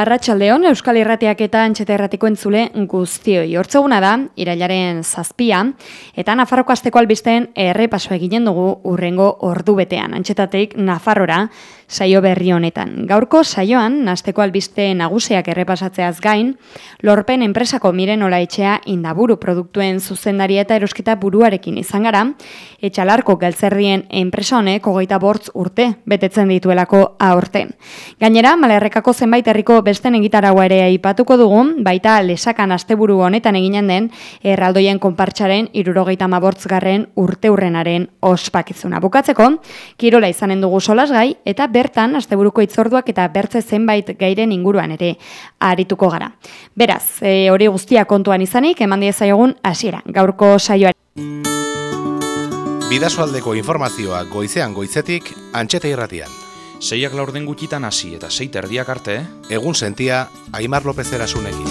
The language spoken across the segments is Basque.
Arratxaldeon, Euskal Irratiak eta Antxeta Erratiko entzule guztioi. Hortzeguna da, irailaren zazpia, eta Nafarroko asteko albisten errepaso eginen dugu urrengo ordu betean. Antxetateik Nafarrora saio berri honetan. Gaurko saioan, nasteko albiste nagusiak errepasatzeaz gain, lorpen enpresako miren etxea indaburu produktuen zuzendaria eta erosketa buruarekin izan gara, etxalarko galtzerrien enpresa honek hogeita bortz urte betetzen dituelako aurten. Gainera, malerrekako zenbait herriko besten egitaragua ere aipatuko dugun, baita lesakan asteburu honetan eginen den erraldoien konpartxaren irurogeita mabortzgarren urte ospakizuna. Bukatzeko, kirola izanen dugu solasgai eta bertan asteburuko itzorduak eta bertze zenbait gairen inguruan ere arituko gara. Beraz, e, hori guztia kontuan izanik, eman diezaiogun hasiera gaurko saioari. Bidasoaldeko informazioa goizean goizetik antxeta irratian. Seiak laurden gutitan hasi eta sei terdiak arte, Egun sentia Aimar López Erasunekin.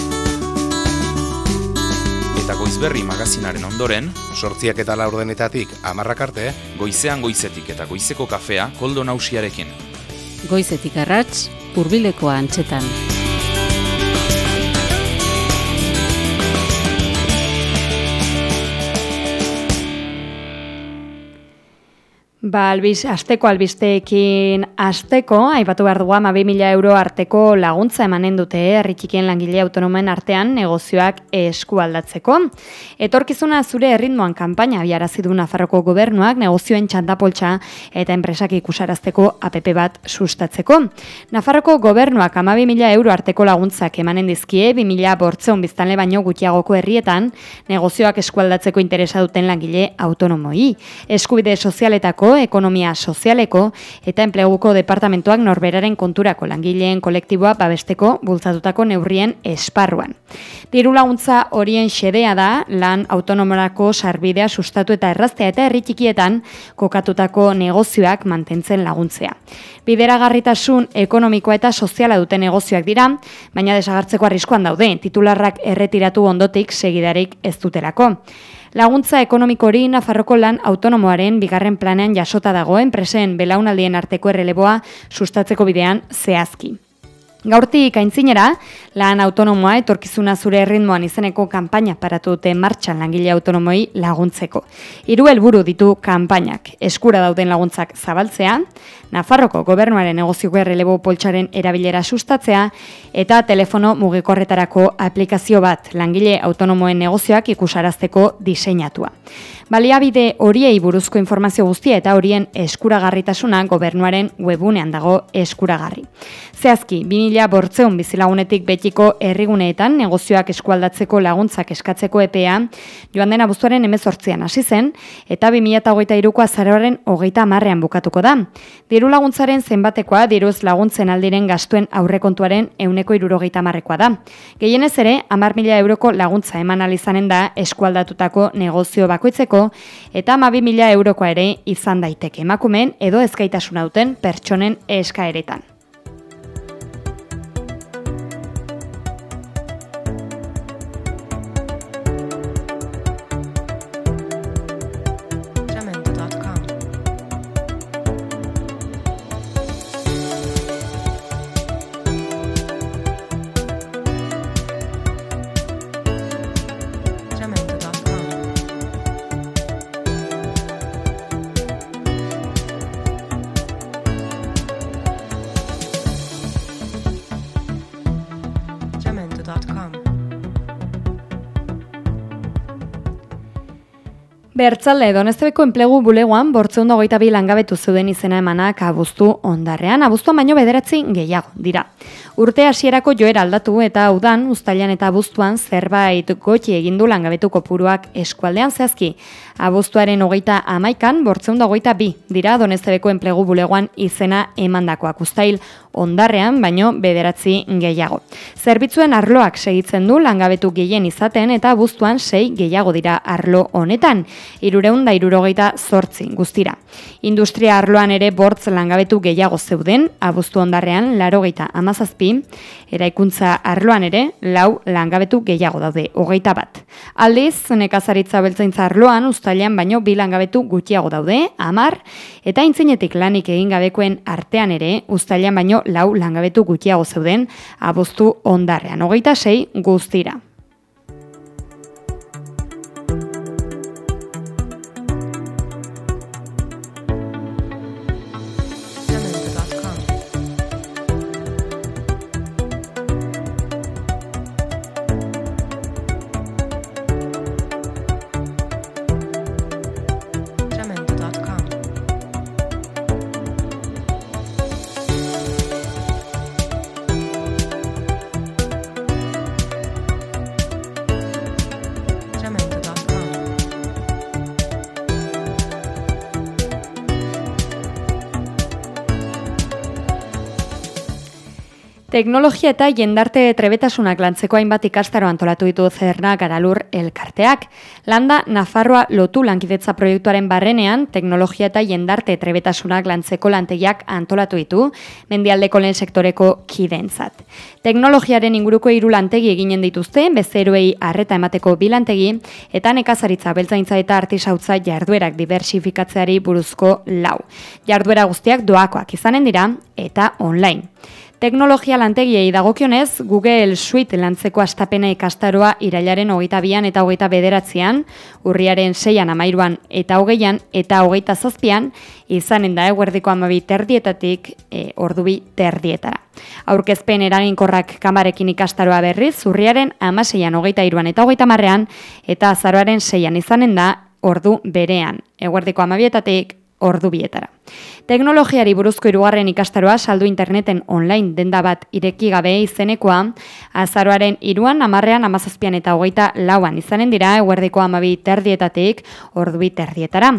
eta goizberri magazinaren ondoren, Sortziak eta laurdenetatik amarrak arte, goizean goizetik eta goizeko kafea koldo nausiarekin. Goizetik arrats, hurbileko antxetan. Ba, albiz, asteko albisteekin asteko, aipatu behar dugu ama 2000 euro arteko laguntza emanen dute herri txikien langile autonomen artean negozioak eskualdatzeko. Etorkizuna zure erritmoan kanpaina biarazi du Nafarroko gobernuak negozioen txandapoltsa eta enpresak ikusarazteko APP bat sustatzeko. Nafarroko gobernuak ama 2000 euro arteko laguntzak emanen dizkie 2000 bortzeon biztanle baino gutxiagoko herrietan negozioak eskualdatzeko interesa duten langile autonomoi. Eskubide sozialetako, ekonomia sozialeko eta enpleguko departamentuak norberaren konturako langileen kolektiboa babesteko bultzatutako neurrien esparruan. Diru laguntza horien xedea da lan autonomorako sarbidea sustatu eta erraztea eta herri txikietan kokatutako negozioak mantentzen laguntzea. Bideragarritasun ekonomikoa eta soziala duten negozioak dira, baina desagartzeko arriskuan daude, titularrak erretiratu ondotik segidarik ez dutelako. Laguntza ekonomiko hori Nafarroko lan autonomoaren bigarren planean jasota dago enpresen belaunaldien arteko erreleboa sustatzeko bidean zehazki. Gaurtik aintzinera, lan autonomoa etorkizuna zure erritmoan izeneko kanpaina paratu dute martxan langile autonomoi laguntzeko. Hiru helburu ditu kanpainak, eskura dauden laguntzak zabaltzea, Nafarroko gobernuaren negozioko errelebo poltsaren erabilera sustatzea, eta telefono mugikorretarako aplikazio bat langile autonomoen negozioak ikusarazteko diseinatua. Baliabide horiei buruzko informazio guztia eta horien eskuragarritasuna gobernuaren webunean dago eskuragarri. Zehazki, 2000 bortzeun bizilagunetik betiko herriguneetan negozioak eskualdatzeko laguntzak eskatzeko EPEA joan den abuztuaren emezortzian hasi zen eta 2008ko azaroaren hogeita marrean bukatuko da. Diru laguntzaren zenbatekoa diruz laguntzen aldiren gastuen aurrekontuaren euneko irurogeita marrekoa da. Gehienez ere, amar mila euroko laguntza eman alizanen da eskualdatutako negozio bakoitzeko eta amabi mila eurokoa ere izan daiteke emakumeen edo ezgaitasuna duten pertsonen eskaeretan. Bertzalde, Donestebeko enplegu bulegoan bortzeunda hogeita bi langabetu zeuden izena emanak abuztu ondarrean, abuztuan baino bederatzi gehiago dira. Urte hasierako joera aldatu eta udan, ustailan eta abuztuan zerbait gotxi egindu langabetu kopuruak eskualdean zehazki. Abuztuaren hogeita amaikan, bortzeunda hogeita bi dira Donestebeko enplegu bulegoan izena emandakoak ustail ondarrean, baino bederatzi gehiago. Zerbitzuen arloak segitzen du langabetu gehien izaten eta abuztuan sei gehiago dira arlo honetan irureun da irurogeita zortzi guztira. Industria arloan ere bortz langabetu gehiago zeuden, abuztu ondarrean, laro geita amazazpi, eraikuntza arloan ere, lau langabetu gehiago daude, hogeita bat. Aldiz, nekazaritza beltzaintza arloan, ustailean baino bi langabetu gutxiago daude, amar, eta intzinetik lanik egin gabekoen artean ere, ustailean baino lau langabetu gutxiago zeuden, abuztu ondarrean, hogeita sei guztira. Teknologia eta jendarte trebetasunak lantzeko hainbat ikastaro antolatu ditu Zerna Garalur elkarteak. Landa Nafarroa lotu lankidetza proiektuaren barrenean teknologia eta jendarte trebetasunak lantzeko lantegiak antolatu ditu mendialdeko lehen sektoreko kidentzat. Teknologiaren inguruko hiru lantegi eginen dituzte, bezeroei harreta emateko bi lantegi eta nekazaritza beltzaintza eta artisautza jarduerak diversifikatzeari buruzko lau. Jarduera guztiak doakoak izanen dira eta online. Teknologia lantegiei dagokionez, Google Suite lantzeko astapena ikastaroa irailaren hogeita bian eta hogeita bederatzean, urriaren seian amairuan eta hogeian eta hogeita zazpian, izanen da eguerdiko amabi terdietatik e, ordubi terdietara. Aurkezpen eraginkorrak kamarekin ikastaroa berriz, urriaren amaseian hogeita iruan eta hogeita marrean, eta azaroaren seian izanen da ordu berean, eguerdiko amabietatik ordu bietara. Teknologiari buruzko irugarren ikastaroa saldu interneten online denda bat ireki gabe izenekoa, azaroaren iruan, amarrean, amazazpian eta hogeita lauan izanen dira, eguerdiko amabi terdietatik ordu bi terdietara.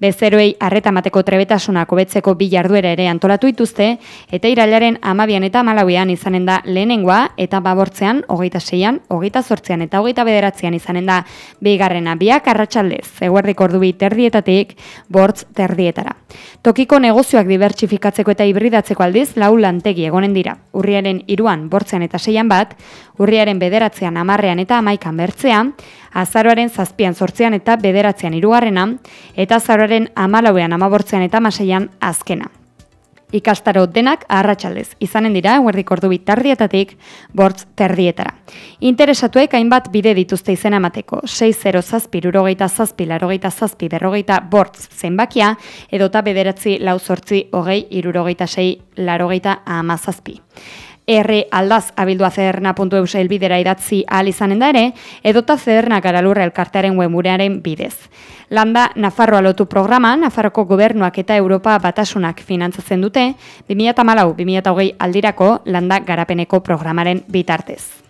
Bezeroei arreta mateko trebetasunak hobetzeko bi jarduera ere antolatu dituzte, eta irailaren amabian eta malauean izanen da lehenengoa, eta babortzean, hogeita seian, hogeita zortzean eta hogeita bederatzean izanen da bigarrena biak arratsaldez, eguerdiko ordu bi terdietatik bortz terdietara. Tokiko negozioak dibertsifikatzeko eta hibridatzeko aldiz lau lantegi egonen dira. Urriaren iruan, bortzean eta seian bat, urriaren bederatzean amarrean eta amaikan bertzea, azaroaren zazpian sortzean eta bederatzean irugarrena, eta azaroaren amalauean amabortzean eta maseian azkena. Ikastaro denak arratsaldez izanen dira eguerdik ordu bitardietatik bortz terdietara. Interesatuek hainbat bide dituzte izena emateko 60 zazpi rurogeita zazpi larogeita bortz zenbakia edota bederatzi lau hogei irurogeita sei larogeita amazazpi. R aldaz abildua zederna.eus elbidera idatzi ahal izanen da ere, edota zederna garalurra elkartearen weburearen bidez. Landa Nafarroa lotu programa, Nafarroko gobernuak eta Europa batasunak finantzatzen dute, 2008-2008 aldirako landa garapeneko programaren bitartez.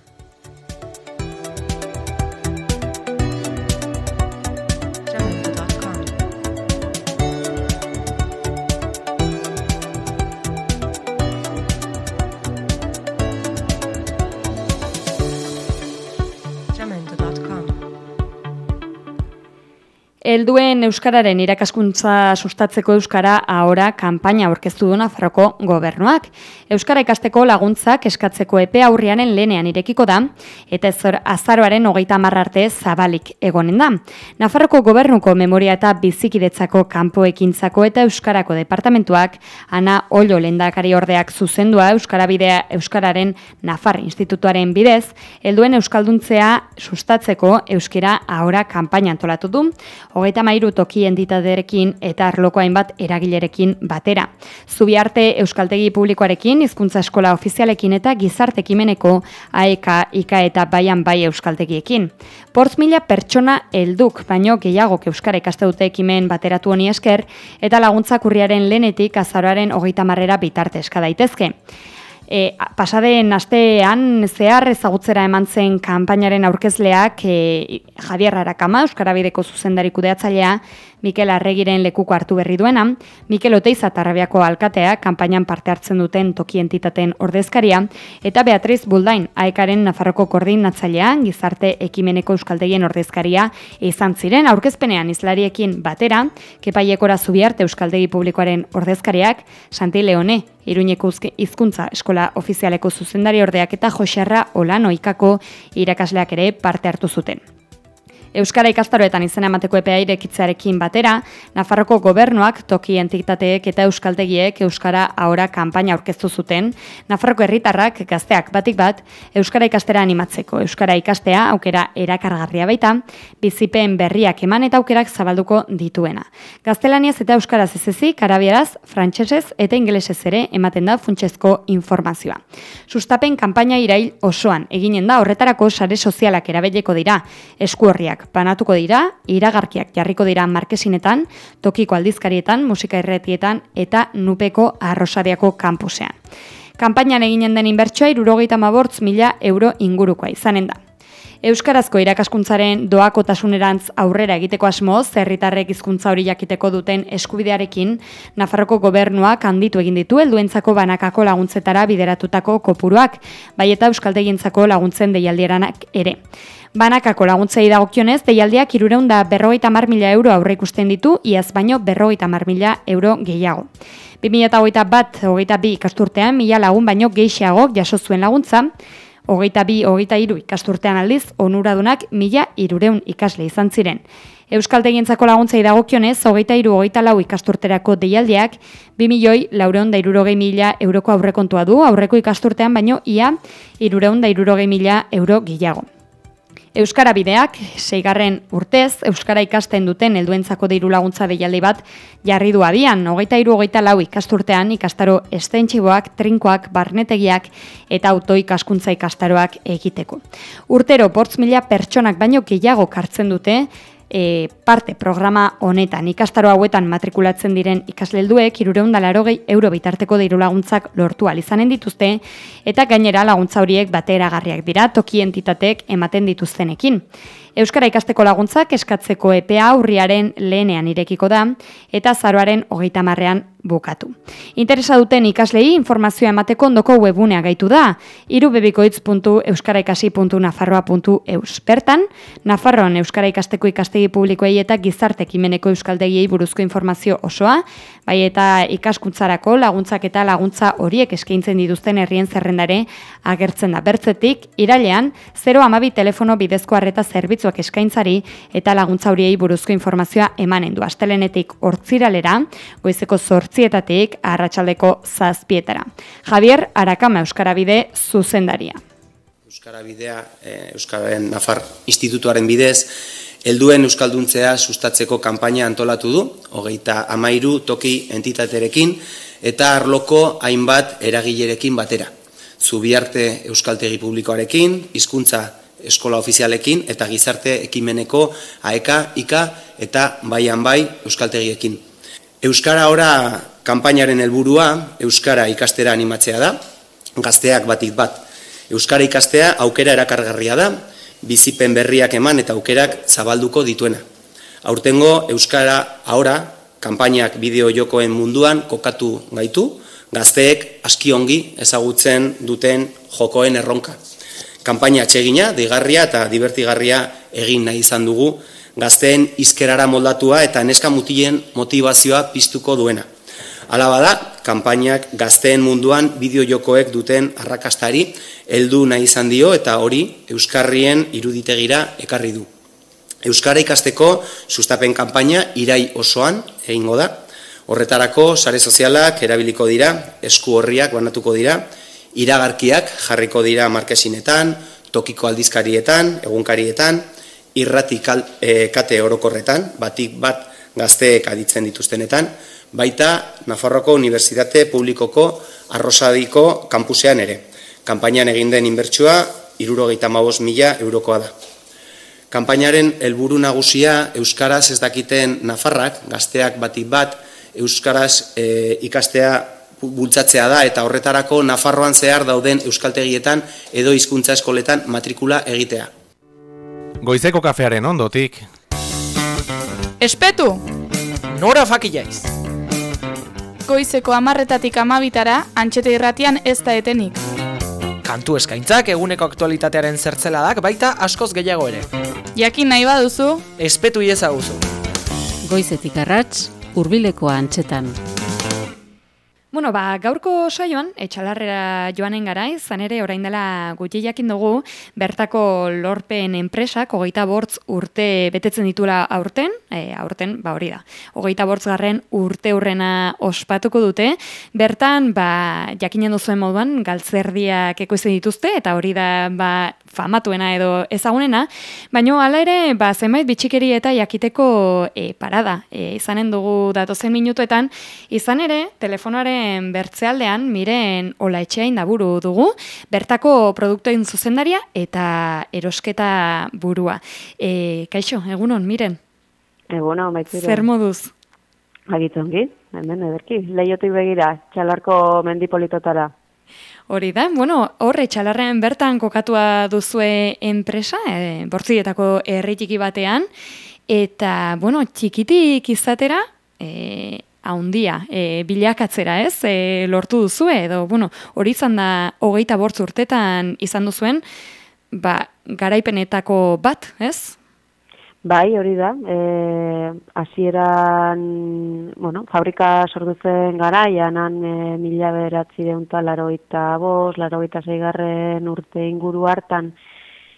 Helduen euskararen irakaskuntza sustatzeko euskara ahora kanpaina aurkeztu du Nafarroko gobernuak. Euskara ikasteko laguntzak eskatzeko epe aurrianen lenean irekiko da eta ez azaroaren hogeita arte zabalik egonen da. Nafarroko gobernuko memoria eta bizikidetzako kanpo ekintzako eta euskarako departamentuak ana ollo lendakari ordeak zuzendua euskara bidea euskararen Nafar Institutuaren bidez, helduen euskalduntzea sustatzeko euskera ahora kanpaina antolatu du. Hogeita mairu toki entitaterekin eta arloko hainbat eragilerekin batera. Zubiarte Euskaltegi Publikoarekin, hizkuntza eskola ofizialekin eta gizarte ekimeneko AEK, IKA eta Baian Bai Euskaltegiekin. Portz mila pertsona helduk baino gehiago Euskara ikaste dute ekimen bateratu honi esker eta laguntza kurriaren lehenetik azaroaren hogeita marrera bitarte eska daitezke. E, pasaden astean zehar ezagutzera eman zen kanpainaren aurkezleak e, Javier Arakama, Euskara Bideko zuzendari kudeatzailea, Mikel Arregiren lekuko hartu berri duena, Mikel Oteiza Tarrabiako alkatea, kanpainan parte hartzen duten toki entitaten ordezkaria, eta Beatriz Buldain, aekaren Nafarroko koordinatzailea, gizarte ekimeneko euskaltegien ordezkaria, izan ziren aurkezpenean izlariekin batera, kepaiekora zubiarte euskaldegi publikoaren ordezkariak, Santi Leone, Iruñeko hizkuntza eskola ofizialeko zuzendari ordeak eta Joserra Olano ikako irakasleak ere parte hartu zuten. Euskara ikastaroetan izena emateko epea irekitzearekin batera, Nafarroko gobernuak toki entitateek eta euskaltegiek Euskara ahora kanpaina aurkeztu zuten, Nafarroko herritarrak gazteak batik bat, Euskara ikastera animatzeko. Euskara ikastea aukera erakargarria baita, bizipen berriak eman eta aukerak zabalduko dituena. Gaztelaniaz eta Euskaraz ez ezik, arabieraz, frantsesez eta ingelesez ere ematen da funtsezko informazioa. Sustapen kanpaina irail osoan, eginen da horretarako sare sozialak erabeleko dira, eskuorriak banatuko dira, iragarkiak jarriko dira markesinetan, tokiko aldizkarietan, musika erretietan eta nupeko arrosariako kampusean. Kampainan eginen den inbertsoa irurogeita mabortz mila euro ingurukoa izanen da. Euskarazko irakaskuntzaren doakotasunerantz aurrera egiteko asmo, zerritarrek hizkuntza hori jakiteko duten eskubidearekin, Nafarroko gobernuak handitu egin ditu helduentzako banakako laguntzetara bideratutako kopuruak, bai eta euskaldegintzako laguntzen deialdieranak ere. Banakako laguntzei dagokionez, deialdiak irureun da berrogeita mar mila euro aurre ikusten ditu, iaz baino berrogeita mar mila euro gehiago. 2008 bat, hogeita bi ikasturtean, mila lagun baino gehiago jaso zuen laguntza, hogeita bi, hogeita iru ikasturtean aldiz, onuradunak mila irureun ikasle izan ziren. Euskaltegientzako laguntzei dagokionez, hogeita iru, hogeita lau ikasturterako deialdiak, 2 milioi laureun da irurogei mila euroko aurrekontua du, aurreko ikasturtean baino ia irureun da irurogei mila euro gehiago. Euskara bideak, seigarren urtez, Euskara ikasten duten helduentzako diru laguntza deialdi bat jarri du abian, hogeita iru hogeita lau ikasturtean ikastaro estentxiboak, trinkoak, barnetegiak eta auto ikaskuntza ikastaroak egiteko. Urtero, portz mila pertsonak baino gehiago kartzen dute, e, parte programa honetan ikastaro hauetan matrikulatzen diren ikaslelduek irureunda larogei euro bitarteko deiru laguntzak lortu alizanen dituzte eta gainera laguntza horiek batera garriak dira toki entitatek ematen dituztenekin. Euskara ikasteko laguntzak eskatzeko EPA aurriaren lehenean irekiko da eta zaroaren hogeita marrean bukatu. Interesa duten ikaslei informazioa emateko ondoko webunea gaitu da, irubebikoitz.euskaraikasi.nafarroa.eus. Bertan, Nafarroan Euskara ikasteko ikastegi publikoei eta gizarte ekimeneko euskaldegiei buruzko informazio osoa, bai eta ikaskuntzarako laguntzak eta laguntza horiek eskaintzen dituzten herrien zerrendare agertzen da. Bertzetik, irailean, 0 amabi telefono bidezko arreta zerbitzuak eskaintzari eta laguntza horiei buruzko informazioa emanen du. Astelenetik hortziralera, goizeko zor zortzietatik arratsaldeko zazpietara. Javier Arakama Euskarabide zuzendaria. Euskarabidea, e, Euskararen Nafar Institutuaren bidez, helduen Euskalduntzea sustatzeko kanpaina antolatu du, hogeita amairu toki entitaterekin, eta arloko hainbat eragilerekin batera. Zubiarte Euskaltegi Publikoarekin, hizkuntza eskola ofizialekin, eta gizarte ekimeneko AEKA, IKA, eta baian bai Euskaltegiekin. Euskara ora kanpainaren helburua euskara ikastera animatzea da. Gazteak batik bat. Euskara ikastea aukera erakargarria da, bizipen berriak eman eta aukerak zabalduko dituena. Aurtengo euskara ahora kanpainak bideo jokoen munduan kokatu gaitu, gazteek askiongi ezagutzen duten jokoen erronka. Kanpaina atsegina, digarria eta divertigarria egin nahi izan dugu, gazteen izkerara moldatua eta neska mutilen motivazioa piztuko duena. Hala bada, kanpainak gazteen munduan bideo jokoek duten arrakastari heldu nahi izan dio eta hori Euskarrien iruditegira ekarri du. Euskara ikasteko sustapen kanpaina irai osoan egingo da. Horretarako sare sozialak erabiliko dira, esku horriak banatuko dira, iragarkiak jarriko dira markesinetan, tokiko aldizkarietan, egunkarietan, irrati kal, e, kate orokorretan, batik bat gazteek aditzen dituztenetan, baita Nafarroko Unibertsitate Publikoko Arrosadiko kampusean ere. Kampainan egin den inbertsua, irurogeita mabos mila eurokoa da. Kampainaren helburu nagusia Euskaraz ez dakiten Nafarrak, gazteak batik bat, Euskaraz e, ikastea bultzatzea da eta horretarako Nafarroan zehar dauden euskaltegietan edo hizkuntza eskoletan matrikula egitea. Goizeko kafearen ondotik, Espetu! Nora fakilaiz? Goizeko amarretatik amabitara, antxete irratian ez da etenik. Kantu eskaintzak eguneko aktualitatearen zertzeladak baita askoz gehiago ere. Jakin nahi baduzu, Espetu iezaguzu. Goizetik arrats, hurbilekoa antxetan. Bueno, ba, gaurko saioan, etxalarrera joanen gara, izan ere orain dela gutxi jakin dugu, bertako lorpen enpresak, hogeita bortz urte betetzen ditula aurten, e, aurten, ba hori da, hogeita bortz garren urte urrena ospatuko dute, bertan, ba, jakinen duzuen moduan, galtzerdiak ekoizten dituzte, eta hori da, ba, famatuena edo ezagunena, baino hala ere, ba, zenbait bitxikeri eta jakiteko e, parada, e, izanen dugu datozen minutuetan, izan ere, telefonoaren bertzealdean miren ola etxeain daburu dugu, bertako produktuen zuzendaria eta erosketa burua. E, kaixo, egunon, miren? Egunon, baitzire. Zer moduz? Agitzongi, hemen ederki. Leiotik begira, txalarko mendipolitotara. Hori da, bueno, horre txalarren bertan kokatua duzue enpresa, e, bortzietako herritiki batean, eta, bueno, txikitik izatera, e, haundia, e, bilakatzera, ez? E, lortu duzu edo, bueno, hori izan da hogeita bortz urtetan izan duzuen, ba, garaipenetako bat, ez? Bai, hori da. E, hasieran, fabrika sortu zen garaian, han e, mila beratzi deunta laroita bos, laroita zeigarren urte inguru hartan,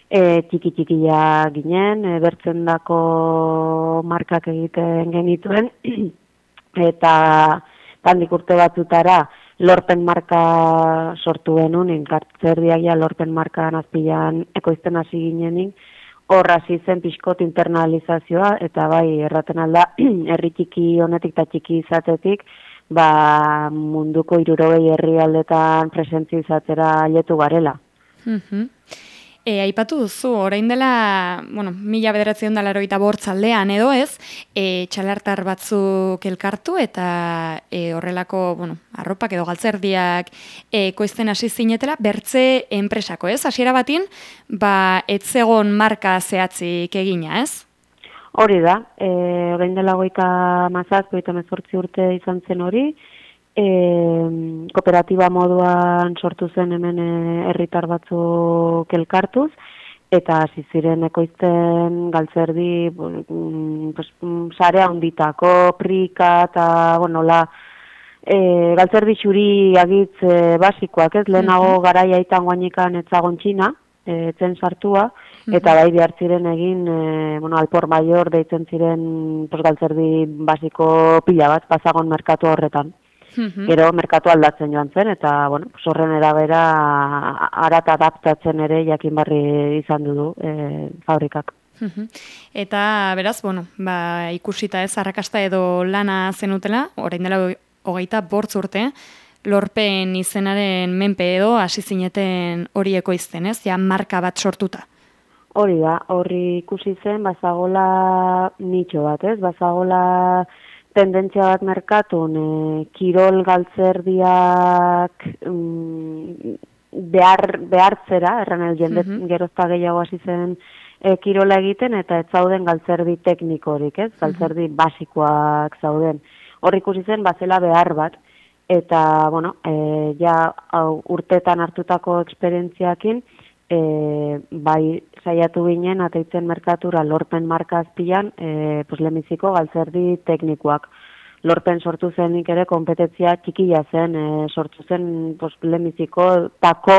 e, txiki txikia ginen, e, bertzen dako markak egiten genituen, eta tandik urte batzutara lorpen marka sortu genuen, inkartzerdiak ja lorpen marka nazpilan ekoizten hasi ginenin, horra zen pixkot internalizazioa, eta bai, erraten alda, herri txiki honetik eta txiki izatetik, ba, munduko irurogei herri aldetan presentzi izatera letu garela. Mm E, aipatu duzu, orain dela, bueno, mila bederatzen da laroita bortzaldean edo ez, e, txalartar batzuk elkartu eta e, horrelako, bueno, arropak edo galtzerdiak e, koizten hasi zinetela, bertze enpresako ez, hasiera batin, ba, etzegon marka zehatzik egina ez? Hori da, e, orain dela goita mazaz, goita mezortzi urte izan zen hori, e, kooperatiba moduan sortu zen hemen eh, herritar batzuk elkartuz, eta hasi ziren ekoizten galtzerdi mm, pues, mm, sare handitako, prika eta, bueno, la, e, galtzerdi xuri agitz e, basikoak, ez, lehenago mm garaia itan guanikan etzagon txina, e, zen sartua, eta bai behar ziren egin, e, bueno, alpor maior deitzen ziren pues, galtzerdi basiko pila bat, pasagon merkatu horretan. Mhm. Gero merkatu aldatzen joan zen, eta bueno, horren erabera arat adaptatzen ere jakin barri izan du e, fabrikak. Mhm. Eta beraz, bueno, ba, ikusita ez arrakasta edo lana zenutela, orain dela hogeita bortz urte, lorpen izenaren menpe edo hasi zineten hori ekoizten, ez? Ja, marka bat sortuta. Hori da, horri ikusi zen, bazagola nitxo bat, ez? Bazagola tendentzia bat merkatun, e, kirol galtzerdiak mm, behar, behartzera, erran el jende mm gerozta gehiago hasi zen e, kirola egiten, eta ez zauden galtzerdi teknikorik, ez? Galtzerdi basikoak zauden. Hor ikusi zen, bazela behar bat, eta, bueno, e, ja urtetan hartutako eksperientziakin, e, bai saiatu ginen ateitzen merkatura lorpen marka azpian, e, pues, lemiziko galtzerdi teknikoak. Lorpen sortu zenik ere kompetentzia txikia zen, e, sortu zen pues, lemiziko tako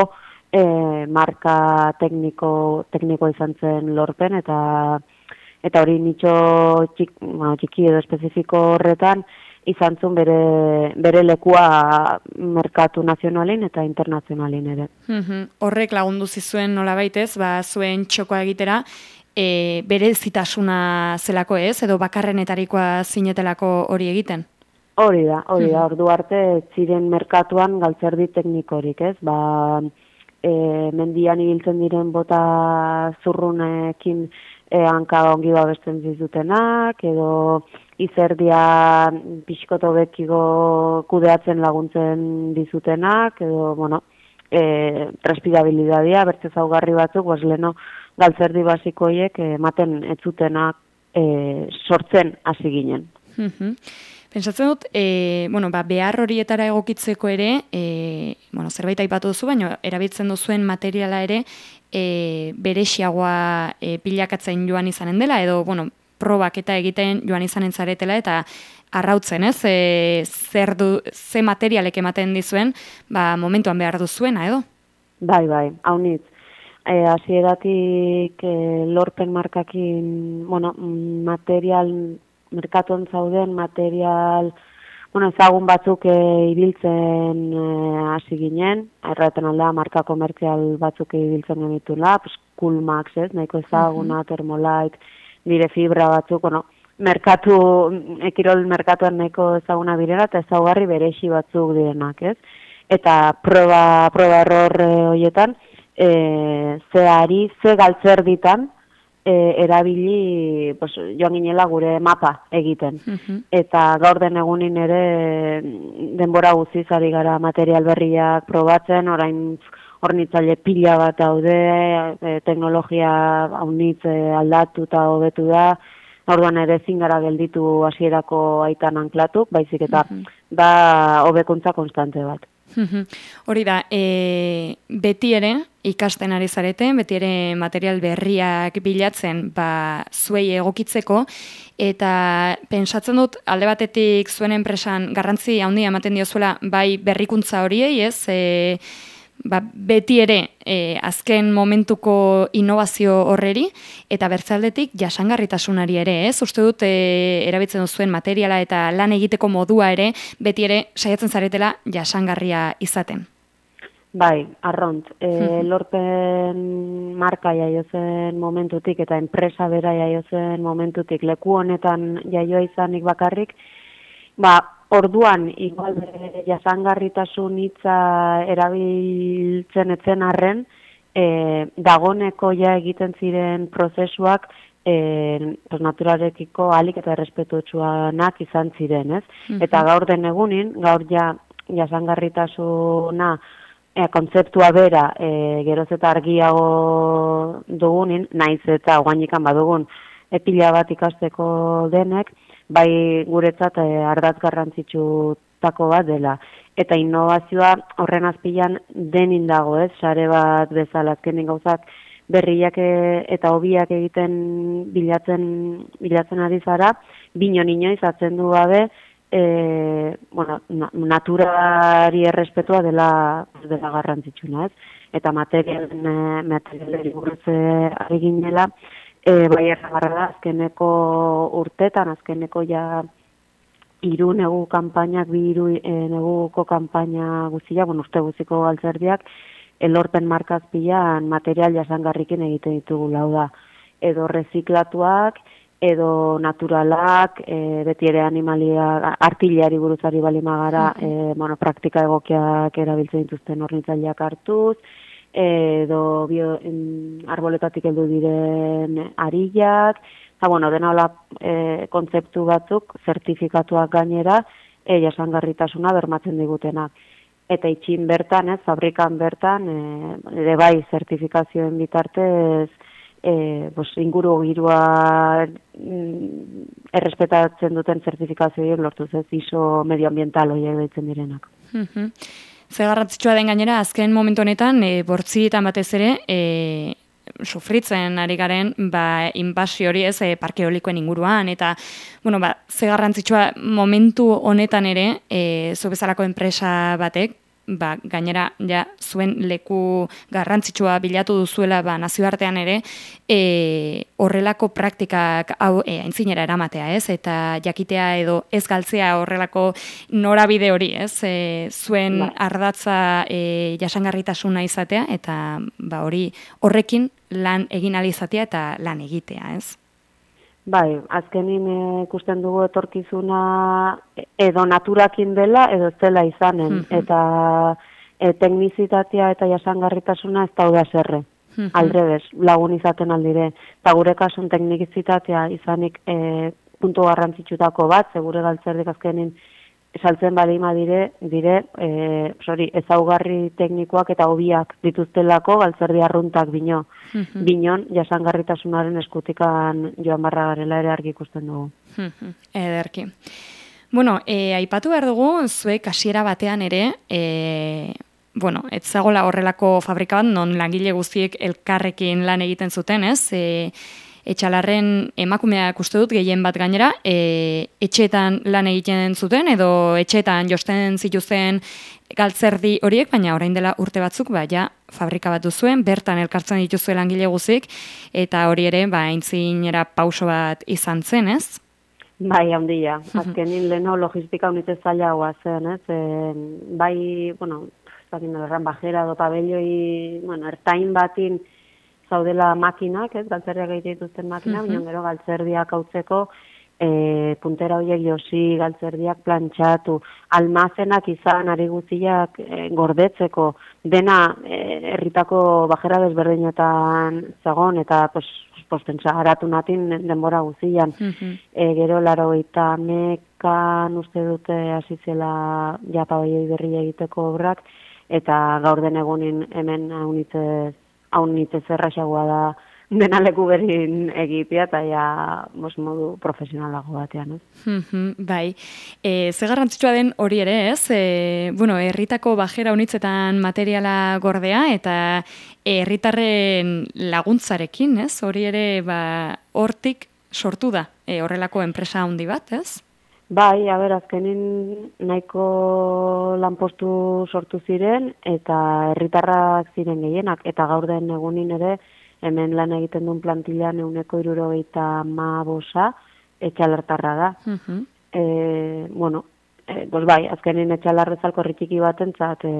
e, marka tekniko, tekniko izan zen lorpen, eta eta hori nitxo txik, bueno, txiki edo espezifiko horretan, izan zuen bere, bere lekua merkatu nazionalin eta internazionalin ere. Mhm. Horrek lagundu zizuen nola baitez, ba, zuen txokoa egitera, e, bere zitasuna zelako ez, edo bakarrenetarikoa zinetelako hori egiten? Hori da, hori da, ordu arte ziren merkatuan galtzerdi teknikorik, ez? Ba, e, mendian ibiltzen diren bota zurrunekin e, hanka ongi babesten zizutenak, edo izerdia pixkoto bekigo kudeatzen laguntzen dizutenak, edo, bueno, e, respirabilidadia, bertze zaugarri batzuk, bos leno galtzerdi basikoiek ematen ez zutenak e, sortzen hasi ginen. Pentsatzen dut, e, bueno, ba, behar horietara egokitzeko ere, e, bueno, zerbait aipatu duzu, baina erabiltzen duzuen materiala ere, e, beresiagoa e, pilakatzen joan izanen dela, edo, bueno, probak eta egiten joan izanen zaretela, eta arrautzen, ez, e, zer du, ze materialek ematen dizuen, ba, momentuan behar duzuena, edo? Bai, bai, hau nitz. E, Azieratik e, lorpen markakin, bueno, material merkatuan zauden material bueno, ezagun batzuk e, ibiltzen eh, hasi ginen, erraten aldea marka komertzial batzuk ibiltzen genitula, pues, Cool Max, ez, nahiko ezaguna, uh -huh. Thermolite, dire fibra batzuk, bueno, merkatu, ekirol merkatuan nahiko ezaguna birera, eta ezaugarri berexi batzuk direnak, ez? Eta proba, proba error e, horietan, e, ze ari, ze galtzer ditan, e, erabili pues, joan ginela gure mapa egiten. Eta gaur den egunin ere denbora guziz ari gara material berriak probatzen, orain hornitzaile pila bat daude, e, teknologia haunitz e, aldatu eta hobetu da, orduan ere zingara gelditu hasierako aitan anklatuk, baizik eta da hobekuntza konstante bat. Hori da, e, beti ere ikasten ari zarete, beti ere material berriak bilatzen ba, zuei egokitzeko, eta pensatzen dut alde batetik zuen enpresan garrantzi handia ematen diozuela bai berrikuntza horiei, ez? E, ba, beti ere e, azken momentuko innovazio horreri eta bertzaldetik jasangarritasunari ere, ez? Uste dut e, erabiltzen duzuen materiala eta lan egiteko modua ere beti ere saiatzen zaretela jasangarria izaten. Bai, arront, e, lorpen marka jaiozen momentutik eta enpresa bera jaiozen momentutik leku honetan jaioa izanik bakarrik, ba, orduan, igual jasangarritasun hitza erabiltzen etzen arren, e, dagoneko ja egiten ziren prozesuak e, pues, naturarekiko alik eta respetuetsuanak izan ziren, ez? Eta gaur den egunin, gaur ja jasangarritasuna e, kontzeptua bera e, geroz eta argiago dugunin, naiz eta guainikan badugun epila bat ikasteko denek, bai guretzat e, ardatz garrantzitsutako bat dela. Eta innovazioa horren azpilan denin dago, ez? Sare bat bezala azkenin gauzak berriak e, eta hobiak egiten bilatzen bilatzen ari zara, binon inoiz atzen du gabe, e, bueno, naturari errespetua dela dela garrantzitsuna, ez? Eta materialen materialari buruz e, ari ginela, e, bai da azkeneko urtetan, azkeneko ja hiru negu kanpainak, bi hiru e, neguko kanpaina guztia, bueno, uste guztiko galtzerdiak, elorpen markazpilan material jasangarrikin egiten ditugu lau da. Edo reziklatuak, edo naturalak, e, beti ere animalia, artiliari buruzari bali magara, e, bueno, praktika egokiak erabiltzen dituzten hornitzaileak hartuz, edo bio, arboletatik heldu diren arillak, eta bueno, dena hola e, kontzeptu batzuk, zertifikatuak gainera, e, jasangarritasuna bermatzen digutenak. Eta itxin bertan, ez, fabrikan bertan, e, ere bai, zertifikazioen bitartez, e, bos, inguru girua mm, errespetatzen duten zertifikazioa lortu ez iso medioambiental horiek deitzen direnak. Mm Ze garrantzitsua den gainera, azken momentu honetan, e, bortzietan batez ere, e, sufritzen ari garen, ba, inbasio hori ez, e, parke olikoen inguruan, eta, bueno, ba, ze garrantzitsua momentu honetan ere, e, zu bezalako enpresa batek, ba, gainera ja zuen leku garrantzitsua bilatu duzuela ba, nazioartean ere, e, horrelako praktikak hau e, aintzinera eramatea, ez? Eta jakitea edo ez galtzea horrelako norabide hori, ez? E, zuen Bai. ardatza e, jasangarritasuna izatea, eta ba, hori horrekin lan egin ahal izatea eta lan egitea, ez? Bai, azkenin eh, ikusten dugu etorkizuna edo naturakin dela edo ez dela izanen. Mhm. Eta e, teknizitatea eta jasangarritasuna ez dauda zerre. Mhm. Aldrebes, lagun izaten aldire. Eta gure kasun teknizitatea izanik e, puntu garrantzitsutako bat, ze gure galtzerdik azkenin saltzen balima dire, dire e, sorry, ezaugarri teknikoak eta hobiak dituztelako galtzerdi arruntak bino. Mhm. Binon, jasangarritasunaren eskutikan joan barra garela ere argi ikusten dugu. Mhm, Ederki. Bueno, e, aipatu behar dugu, zuek hasiera batean ere, e, bueno, ez zagola horrelako fabrika bat, non langile guztiek elkarrekin lan egiten zuten, ez? E, etxalarren emakumeak uste dut gehien bat gainera, e, etxeetan lan egiten zuten, edo etxeetan josten zituzten galtzerdi horiek, baina orain dela urte batzuk, ba, ja, fabrika bat duzuen, bertan elkartzen dituzue langile guzik, eta hori ere, ba, aintzinera pauso bat izan zen, ez? Bai, handia. Azkenin leno logistika unitez zailagoa zen, ez? E, bai, bueno, zakin erran bajera do pabelloi, bueno, ertain batin zaudela makinak, ez? Galtzerdiak egite dituzten makina, Mhm. baina gero galtzerdiak hautzeko e, puntera horiek josi, galtzerdiak plantxatu, almazenak izan, ari guztiak e, gordetzeko, dena e, herritako bajera desberdinetan zagon, eta pues, pues, pentsa, haratu natin denbora guztian. Mhm. E, gero laro eta mekan uste dute hasi zela japa berria egiteko obrak, eta gaur den egunin hemen haunitez, haunitez erraxagoa da dena leku berin egitea, eta ja mos modu profesionalago batean, ez? Mhm, bai. E, ze garrantzitsua den hori ere, ez? E, bueno, herritako bajera unitzetan materiala gordea eta herritarren laguntzarekin, ez? Hori ere, ba, hortik sortu da e, horrelako enpresa handi bat, ez? Bai, a ber, azkenin nahiko lanpostu sortu ziren eta herritarrak ziren gehienak eta gaur den egunin ere hemen lan egiten duen plantilan euneko irurogeita ma bosa etxalartarra da. Mhm. E, bueno, e, pues bai, azkenin etxalarrezalko herritiki batentzat e,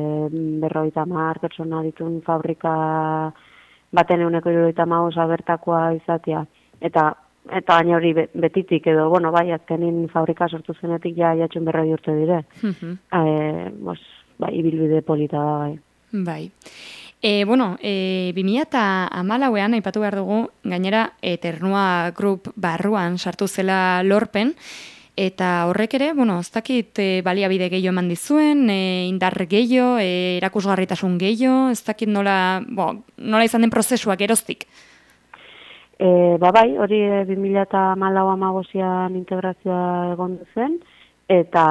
berrogeita mar pertsona ditun fabrika baten euneko irurogeita ma bosa bertakoa izatea. Eta eta baina hori be- betitik edo, bueno, bai, azkenin fabrika sortu zenetik ja jatxun berroi urte dire. Mhm. E, bos, bai, ibilbide polita da, bai. Bai. E, bueno, e, 2008an aipatu behar dugu, gainera Eternua Group barruan sartu zela lorpen, eta horrek ere, bueno, ez dakit e, baliabide gehiago eman dizuen, e, indar gehiago, e, erakusgarritasun gehiago, ez dakit nola, bo, nola izan den prozesuak eroztik. E, ba bai, hori e, 2008 amagozian integrazioa egon zen, eta,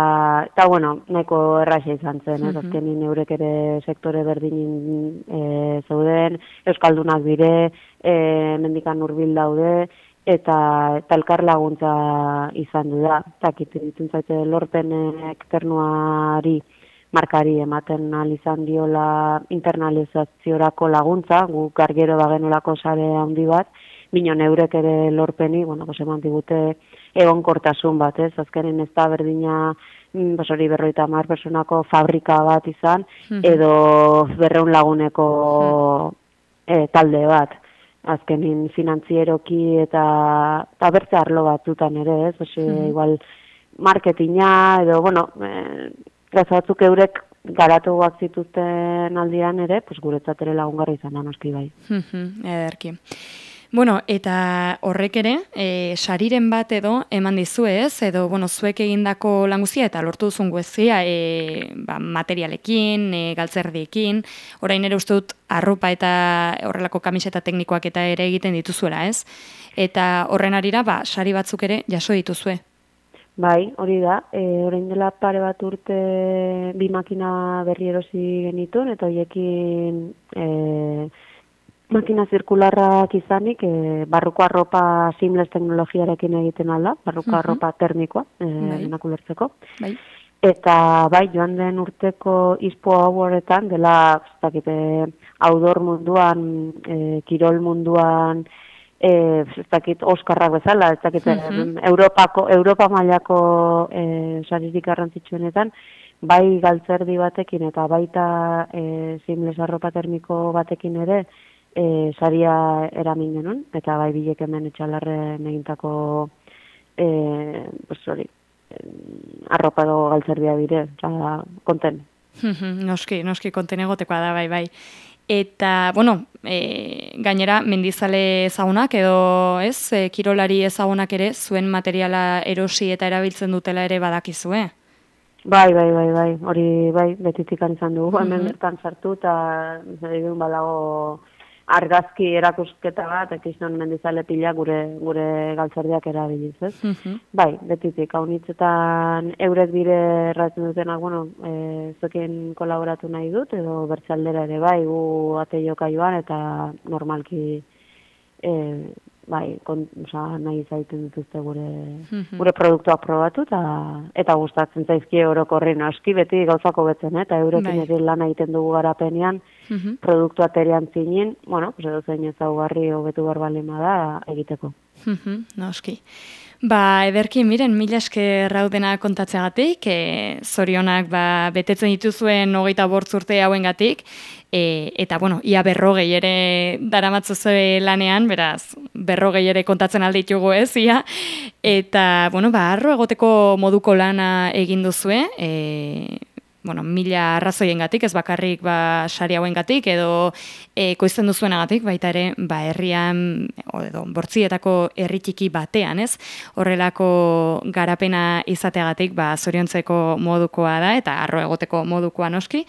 eta bueno, nahiko erraxa izan zen, ez Mhm. azkenin eurek ere sektore berdinin e, zeuden, euskaldunak dire, e, mendikan hurbil daude, eta, eta elkar laguntza izan du da. Eta ditzen zaite lorpenek ternuari markari ematen ahal izan diola internalizaziorako laguntza, guk argero bagenolako sare handi bat, Binon eurek ere lorpeni, bueno, pues eman digute egonkortasun bat, ez? Azkenen ez da berdina, mm, pues hori berroita mar personako fabrika bat izan, edo berreun laguneko eh, talde bat. Azkenin finantzieroki eta, eta bertze arlo batzutan ere, ez? Osi, Mhm. igual marketinga, edo, bueno, eh, gauza batzuk eurek garatuak zituzten aldian ere, pues guretzat ere lagungarri izan da noski bai. Mhm, Ederki. Bueno, eta horrek ere, e, sariren bat edo eman dizu ez, edo bueno, zuek egindako lan guztia eta lortu duzun guztia e, ba, materialekin, e, galtzerdiekin, orain ere uste dut arropa eta horrelako kamiseta teknikoak eta ere egiten dituzuela ez, eta horren arira, ba, sari batzuk ere jaso dituzue. Bai, hori da. E, orain dela pare bat urte bi makina berri erosi genituen, eta horiekin e, makina zirkularrak izanik, e, barruko arropa seamless teknologiarekin egiten alda, barruko Mhm. arropa termikoa, e, Bai. ulertzeko. Bai. Eta bai, joan den urteko izpo horretan, dela, ez dakit, eh, outdoor munduan, e, kirol munduan, e, ez dakit, Oskarrak bezala, ez dakit, Mhm. Europako, Europa mailako e, saririk garrantzitsuenetan, bai galtzerdi batekin eta baita e, zimles arropa termiko batekin ere, e, saria eramin genuen, eta bai bilek hemen etxalarren egintako e, pues, hori, arropa edo galtzerdia dire, oza, konten. Noski, noski konten egotekoa da, bai, bai. Eta, bueno, e, gainera, mendizale ezagunak edo, ez, e, kirolari ezagunak ere, zuen materiala erosi eta erabiltzen dutela ere badakizue. Bai, bai, bai, bai, hori bai, betitik izan dugu, hemen Mhm. bertan sartu eta egun balago argazki erakusketa bat, ekizan mendizale pila gure, gure galtzerdiak erabiliz, ez? Mhm. Bai, betitik, haunitzetan eurek dire erratzen dutenak, bueno, e, zokin kolaboratu nahi dut, edo bertxaldera ere bai, gu ate jokaioan, eta normalki, e, bai, kon, oza, nahi zaiten dituzte gure, Mhm. gure produktuak probatu, eta, eta gustatzen zaizkie orokorri aski beti gauzako betzen, eh? eta eurekin Bai. ere lan egiten dugu garapenean, Mhm. produktu aterian zinin, bueno, pues edo zein ezaugarri hobetu behar balima da egiteko. Mhm, noski. Ba, ederki, miren, mila esker raudena kontatzeagatik, e, zorionak ba, betetzen dituzuen hogeita bortzurte hauengatik, e, eta, bueno, ia berrogei ere daramatzuzue lanean, beraz, berrogei ere kontatzen alditugu ez, ia, eta, bueno, ba, arro egoteko moduko lana egin duzue, e, bueno, mila arrazoiengatik, ez bakarrik ba sari hauengatik edo e, koizten duzuenagatik, baita ere ba herrian edo bortzietako herri txiki batean, ez? Horrelako garapena izateagatik ba zoriontzeko modukoa da eta arro egoteko modukoa noski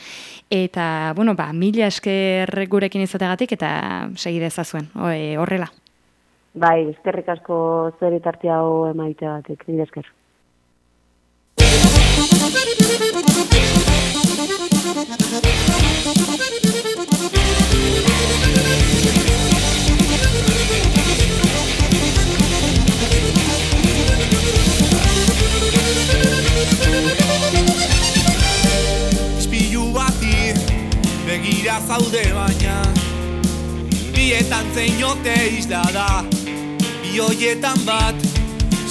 eta bueno, ba mila esker gurekin izateagatik eta segi dezazuen. Oe, horrela. Bai, eskerrik asko zeritarti hau emaiteagatik, nire esker. Hoietan bat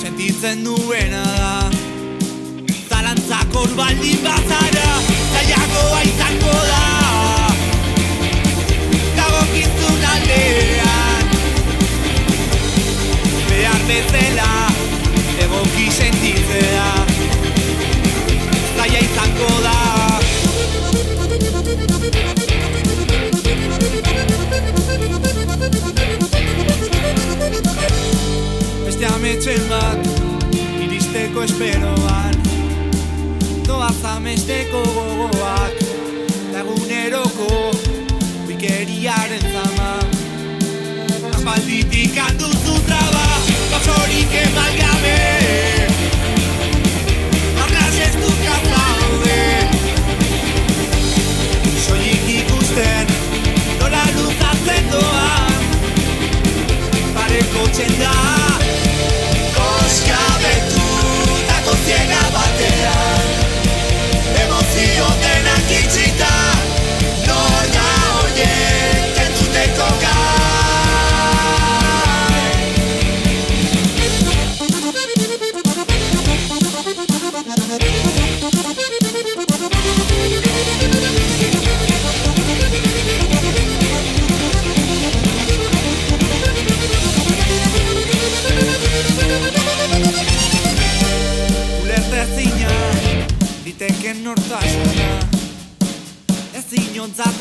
sentitzen duena da. Zalantzak hor baldin bazara Zailagoa izango da. Dagokizun aldean Behar bezala egoki sentitzea. Zaila izango da Beste ametxen bat iristeko esperoan. Doaz amesteko gogoak Laguneroko bikeriaren zama. Aspalditik handuzu traba Basorik eman gabe. Arnaz ez dut gazaude Soilik ikusten Nola luzatzen doan. Pareko txenda Koska betu Dako ziega batean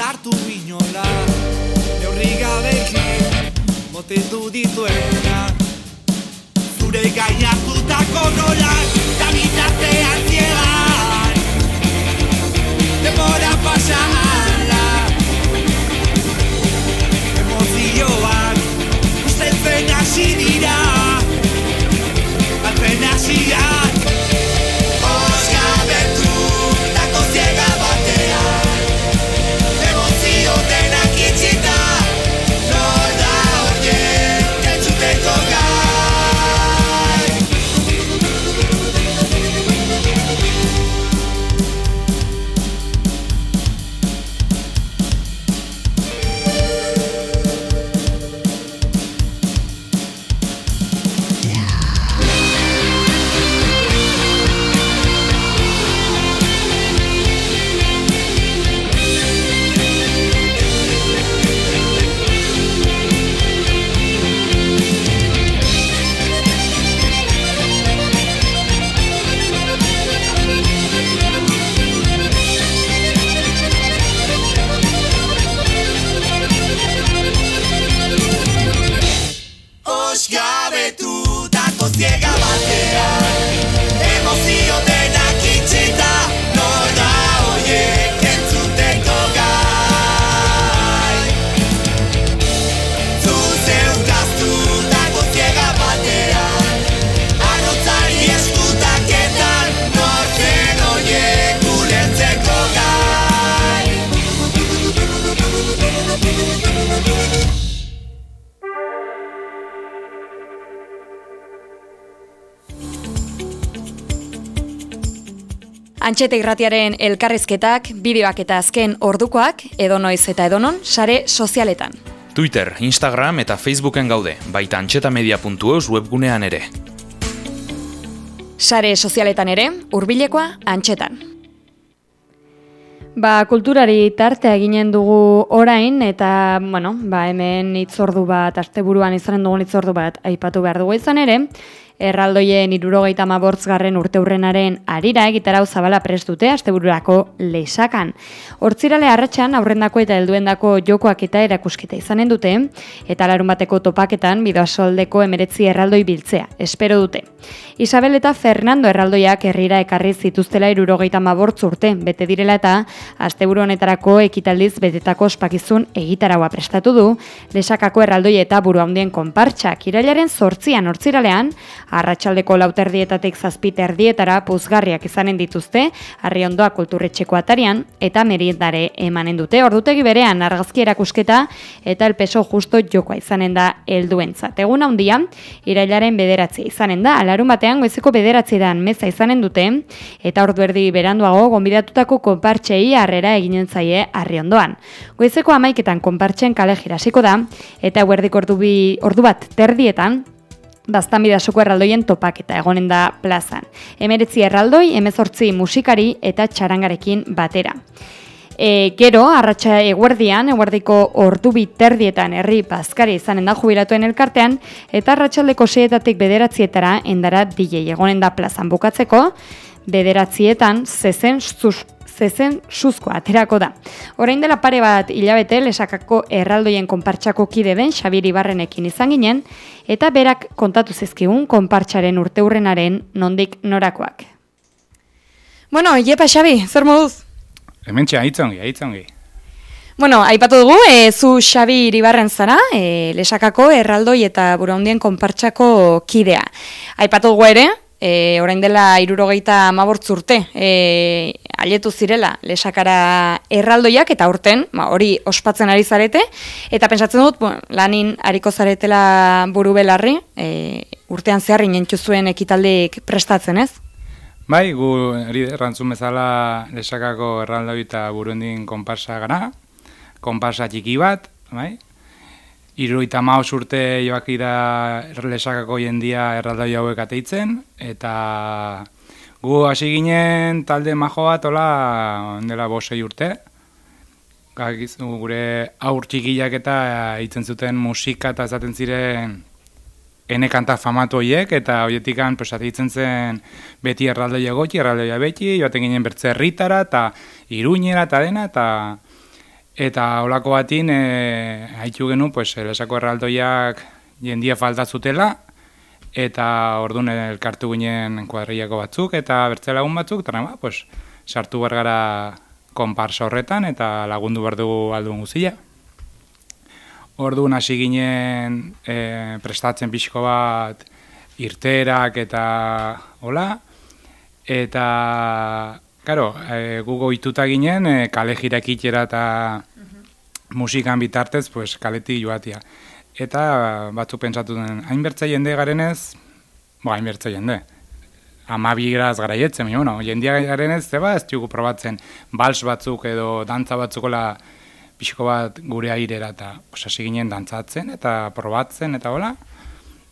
Hartu inola Neurri gabeki Moteldu dituena. Zure gainakutako nolak Da bitartean ziegan Demora pasa Antxete irratiaren elkarrizketak, bideoak eta azken ordukoak, edonoiz eta edonon, sare sozialetan. Twitter, Instagram eta Facebooken gaude, baita antxetamedia.eus webgunean ere. Sare sozialetan ere, hurbilekoa antxetan. Ba, kulturari tartea eginen dugu orain, eta, bueno, ba, hemen itzordu bat, asteburuan izanen dugun itzordu bat, aipatu behar dugu izan ere, erraldoien irurogeita mabortzgarren urteurrenaren arira egitarau zabala prest dute astebururako lesakan. Hortzirale arratsan aurrendako eta helduendako jokoak eta erakusketa izanen dute, eta larun bateko topaketan bidoasoldeko emeretzi erraldoi biltzea, espero dute. Isabel eta Fernando erraldoiak herrira ekarri zituztela irurogeita mabortz urte, bete direla eta asteburu honetarako ekitaldiz betetako ospakizun egitaraua prestatu du, lesakako erraldoi eta buru handien konpartxak irailaren sortzian hortziralean, arratsaldeko lauterdietatik zazpite erdietara puzgarriak izanen dituzte, Arriondoa kulturretxeko atarian, eta meriendare emanen dute, ordutegi berean argazki erakusketa eta elpeso justo jokoa izanen da helduentzat. Egun handia, irailaren bederatzi izanen da, alarun batean goizeko bederatzi dan meza izanen dute, eta ordu erdi beranduago gonbidatutako konpartxei harrera eginen zaie Arriondoan. Goizeko amaiketan konpartxen kale jirasiko da, eta guerdik ordu, bi, ordu bat terdietan, Baztan bidasoko erraldoien topaketa egonen da plazan. Emeretzi erraldoi, emezortzi musikari eta txarangarekin batera. E, gero, arratsa eguerdian, eguerdiko ordu biterdietan herri bazkari izanen da jubilatuen elkartean, eta arratsaldeko seietatik bederatzietara endara DJ egonen da plazan bukatzeko, bederatzietan zezen zuz, zezen suzko aterako da. Orain dela pare bat hilabete lesakako erraldoien konpartsako kide den Xabir Ibarrenekin izan ginen, eta berak kontatu zizkigun konpartsaren urteurrenaren nondik norakoak. Bueno, iepa Xabi, zer moduz? Hementxe, aitzongi, aitzongi. Bueno, aipatu dugu, e, zu Xabi Iribarren zara, e, lesakako erraldoi eta buraundien konpartsako kidea. Aipatu dugu ere, e, orain dela irurogeita amabortz urte, e, aletu zirela lesakara erraldoiak eta urten, ma, hori ospatzen ari zarete, eta pensatzen dut, bueno, lanin hariko zaretela buru belarri, e, urtean zehar inentzu zuen ekitaldik prestatzen ez? Bai, gu eri errantzun bezala lesakako erraldoi eta burundin konparsa gara, konparsa txiki bat, bai? Iruita maus urte joak ira lesakako jendia erraldoi hauek ateitzen, eta gu hasi ginen talde majo bat, ola, dela bosei urte, Gakizu, gure aur txikiak eta hitzen zuten musika eta esaten ziren ene kanta famatu horiek, eta horietikan pues, atitzen zen beti erraldoia goti, erraldoia beti, joaten ginen bertze herritara eta iruñera eta dena, eta eta olako batin e, haitu genu, pues, lesako erraldoiak jendia falta zutela, eta orduan elkartu ginen kuadriako batzuk, eta bertze lagun batzuk, eta ba, pues, sartu bergara konparsa horretan, eta lagundu behar dugu aldun guzia. Orduan hasi ginen e, prestatzen pixko bat irterak eta hola. Eta, karo, e, gugo ituta ginen, e, kale jirak itxera eta musikan bitartez, pues, kaleti joatia. Eta batzu pentsatu den, hainbertza jende garenez, bo, hainbertza jende. Amabi graz gara jetzen, bueno, jendia garenez, zeba ez dugu probatzen, bals batzuk edo dantza batzukola pixko bat gure airera eta hasi ginen dantzatzen eta probatzen eta hola.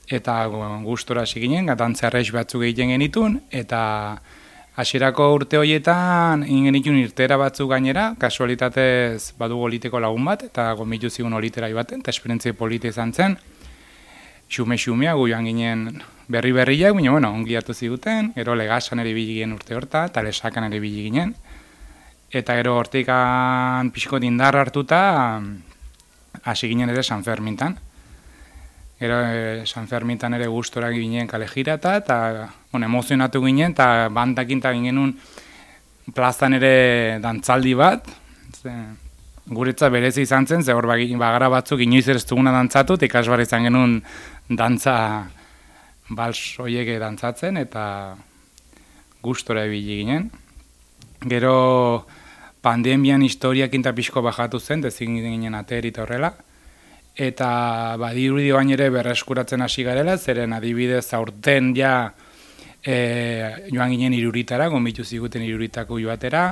Eta gustora hasi ginen, dantza batzuk egiten genitun, eta hasierako urte horietan egin genitun irtera batzuk gainera, kasualitatez badugu oliteko lagun bat, eta gomitu zigun olitera baten, eta esperientzia polite izan zen. Xume-xumea gu joan ginen berri-berriak, baina bueno, ongi hartu ziguten, gero legasan ere biligien urte horta, eta lesakan ere biliginen eta gero hortikan pixko dindar hartuta hasi ginen ere San Fermintan. Gero e, San Fermintan ere gustora ginen kale jirata, eta bueno, emozionatu ginen, eta bandakin eta ginen plazan ere dantzaldi bat, ze, guretza berezi izan zen, ze hor bagara batzuk inoiz ez duguna dantzatu, ikasbar izan genuen dantza bals hoiek dantzatzen, eta gustora ebili ginen. Gero pandemian historiak inta pixko bajatu zen, ezin ginen ateri eta horrela. Eta badirudi bain ere berreskuratzen hasi garela, zeren adibidez aurten ja e, joan ginen iruritara, gombitu ziguten iruritako joatera,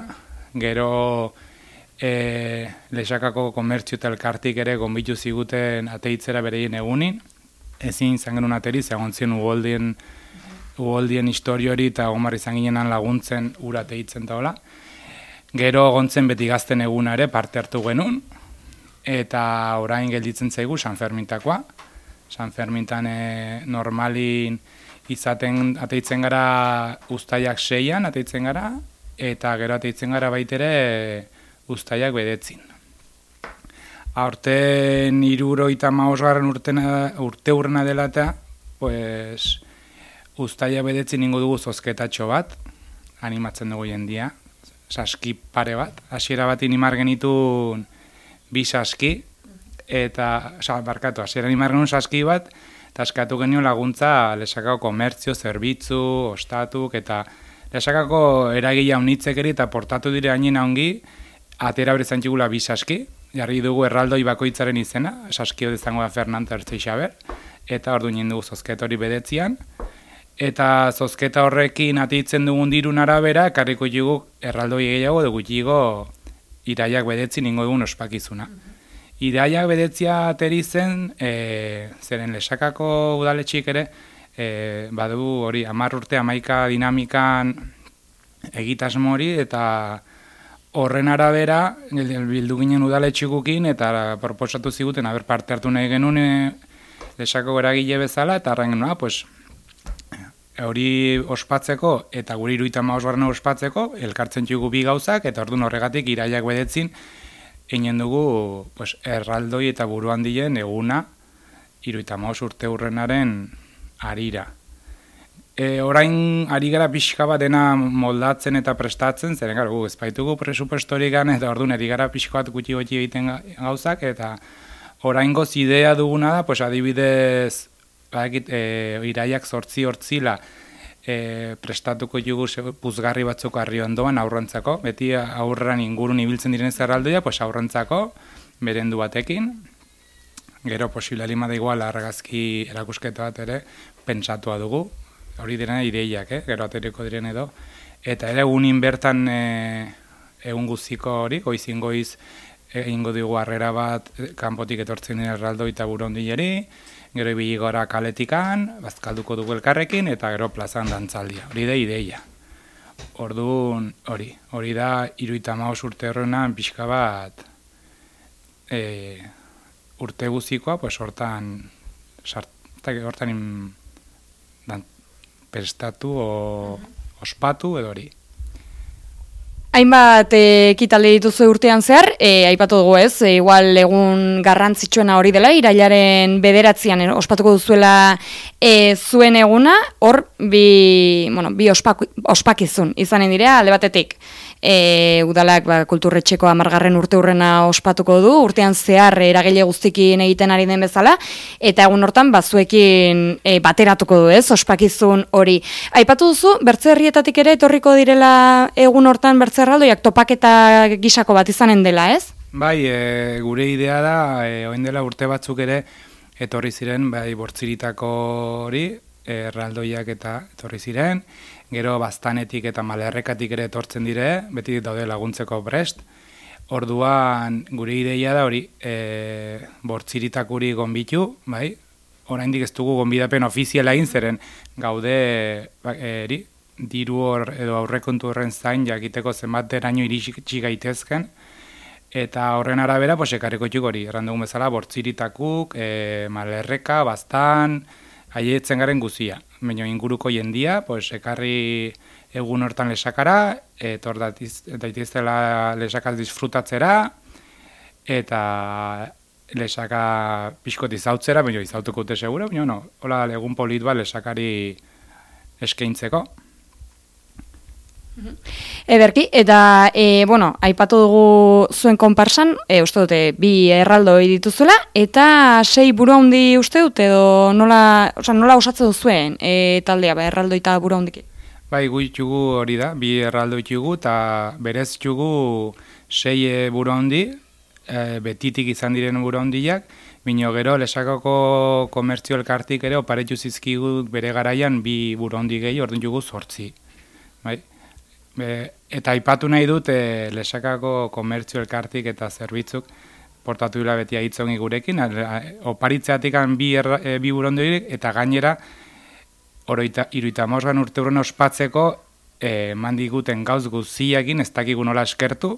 gero e, lesakako komertzio eta elkartik ere gombitu ziguten ateitzera bereien egunin, ezin izan genuen ateri, zegoen ziren ugoldien, ugoldien historiori eta gomar izan ginenan laguntzen ura ateitzen eta hola. Gero gontzen beti gazten eguna ere parte hartu genuen, eta orain gelditzen zaigu San Fermintakoa. San Fermintan e, normalin izaten ateitzen gara ustaiak seian ateitzen gara, eta gero ateitzen gara baitere ustaiak bedetzin. Aurten iruro eta maosgarren urtena, urte urrena dela eta, pues, ustaia bedetzin ingo dugu zozketatxo bat, animatzen dugu jendia, saski pare bat. Hasiera bat inimar genitun bi saski, eta, oza, barkatu, hasiera inimar genuen saski bat, eta eskatu genio laguntza lesakako komertzio, zerbitzu, ostatuk, eta lesakako eragila unitzek eta portatu dire hainien ongi, atera berezan txigula bi saski, jarri dugu erraldoi bakoitzaren izena, saskio dezango da Fernando Ertzeixaber, eta ordu nien dugu zozket hori bedetzian, eta zozketa horrekin atitzen dugun dirun arabera, karriko dugu erraldoi gehiago dugu gutxigo iraiak bedetzi ningo egun ospakizuna. Iraiak bedetzia ateri zen, e, zeren lesakako udaletxik ere, e, badu hori amar urte amaika dinamikan egitasmo hori, eta horren arabera, bildu ginen udaletxikukin, eta proposatu ziguten, haber parte hartu nahi genuen e, lesako eragile bezala, eta arren genuen, ah, pues, hori ospatzeko eta guri iruita maosgarren ospatzeko, elkartzen txugu bi gauzak, eta orduan horregatik iraiak bedetzin, einen dugu pues, erraldoi eta buruan diren eguna iruita maos urte hurrenaren arira. E, orain ari gara pixka bat dena moldatzen eta prestatzen, zeren gara, gu, ezpaitugu presupuestorikan eta orduan ari gara pixka bat gutxi gutxi egiten gauzak, eta orain idea duguna da, pues, adibidez, badakit, e, iraiak zortzi hortzila e, prestatuko jugu puzgarri batzuk arri ondoan aurrantzako, beti aurran ingurun ibiltzen diren zerraldoia, pues aurrantzako, berendu batekin, gero posible da igual argazki erakusketa bat ere, pentsatua dugu, hori direna ideiak, eh? gero ateriko diren edo, eta ere egunin bertan e, egun guziko hori, goizin goiz, egingo dugu harrera bat kanpotik etortzen dira erraldo eta burondilleri, gero ibili kaletikan, bazkalduko dugu elkarrekin, eta gero plazan dantzaldia. Hori da ideia. Orduan, hori, hori da, iruita maus urte horrenan pixka bat e, urte guzikoa, pues hortan, sartak hortan in, dan, prestatu o ospatu edo hori. Hainbat e, ekitaldi dituzu urtean zehar, e, aipatu dugu ez, e, igual egun garrantzitsuena hori dela, irailaren bederatzean e, ospatuko duzuela e, zuen eguna, hor bi, bueno, bi ospak, ospakizun izanen direa alde batetik. E, udalak ba, kulturretxeko amargarren urte hurrena ospatuko du, urtean zehar eragile guztikin egiten ari den bezala, eta egun hortan bazuekin e, bateratuko du ez, ospakizun hori. Aipatu duzu, bertze herrietatik ere etorriko direla egun hortan bertze erraldoiak topaketa gisako bat izanen dela, ez? Bai, e, gure idea da, e, oin dela urte batzuk ere etorri ziren, bai, bortziritako hori, erraldoiak eta etorri ziren, gero baztanetik eta malerrekatik ere etortzen dire, beti daude laguntzeko brest. Orduan gure ideia da hori, e, bortziritakuri gonbitu, bai? Oraindik ez dugu gonbidapen ofiziala egin zeren gaude ba, eri, diru hor edo aurrekontu horren zain jakiteko zenbat deraino iritsi gaitezken. Eta horren arabera, pues, ekarriko txuk hori, errandugun bezala, bortziritakuk, e, malerreka, baztan, haietzen garen guzia. Baina inguruko jendia, pues, ekarri egun hortan lesakara, etor daitiztela lesakaz disfrutatzera, eta lesaka pixkot izautzera, baina izautuko dute segura, baina no, hola egun polit bat lesakari eskaintzeko. Ederki, eta, e, bueno, aipatu dugu zuen konparsan, e, uste dute, bi erraldoi dituzuela, eta sei buru handi uste dut, edo nola, oza, nola osatzen duzuen e, taldea, ba, erraldoi eta buru handiki? Bai, gu itxugu hori da, bi erraldo itxugu, eta berez itxugu sei e, buru handi, e, betitik izan diren buru handiak, Bino gero, lesakako komertzio elkartik ere, oparetu zizkigu bere garaian bi buru handi gehi, orduan jugu sortzi. Bai? Be, eta aipatu nahi dut e, lesakako komertzio elkartik eta zerbitzuk portatu dira beti aitzongi gurekin, oparitzeatik bi, erra, e, bi burondo eta gainera oroita, iruita mozgan urte urren ospatzeko e, mandiguten gauz guziakin ez dakigu nola eskertu,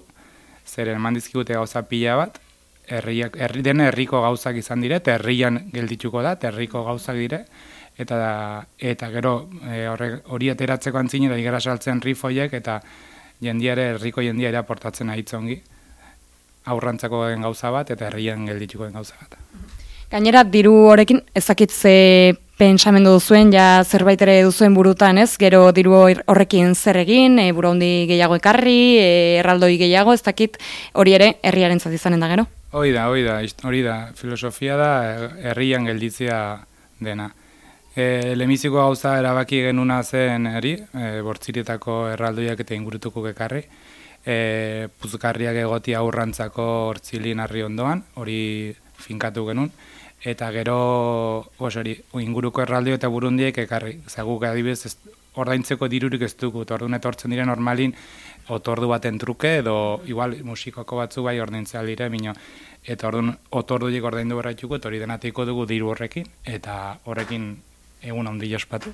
zeren mandizkigute gauza pila bat, herriak, herri dena herriko gauzak izan dire, eta herrian geldituko da, herriko gauzak dire, eta eta gero e, hori ateratzeko antzine da igara saltzen rifoiek, eta jendiare, herriko jendia ere aportatzen ahitzongi, aurrantzako gauza bat, eta herrian geldituko gauza bat. Gainera, diru horrekin ezakitze pentsamendu duzuen, ja zerbait ere duzuen burutan, ez? Gero diru horrekin zer egin, e, burundi gehiago ekarri, e, erraldoi gehiago, ez dakit hori ere herriaren zatizanen da gero? Hoi da, hoi da, hori da, filosofia da herrian gelditzea dena. E, lemiziko gauza erabaki genuna zen eri, e, bortziretako erraldoiak eta ingurutuko gekarri. E, puzkarriak egoti aurrantzako hortzilin harri ondoan, hori finkatu genuen. Eta gero, os, hori, inguruko erraldoi eta burundiek ekarri. Zaguk adibidez, ordaintzeko dirurik ez dugu, orduan etortzen dire normalin, otordu baten truke edo igual musikoko batzu bai ordaintzea dire mino eta ordun otorduik ordaindu berraituko eta hori denatiko dugu diru horrekin eta horrekin egun handi ospatu.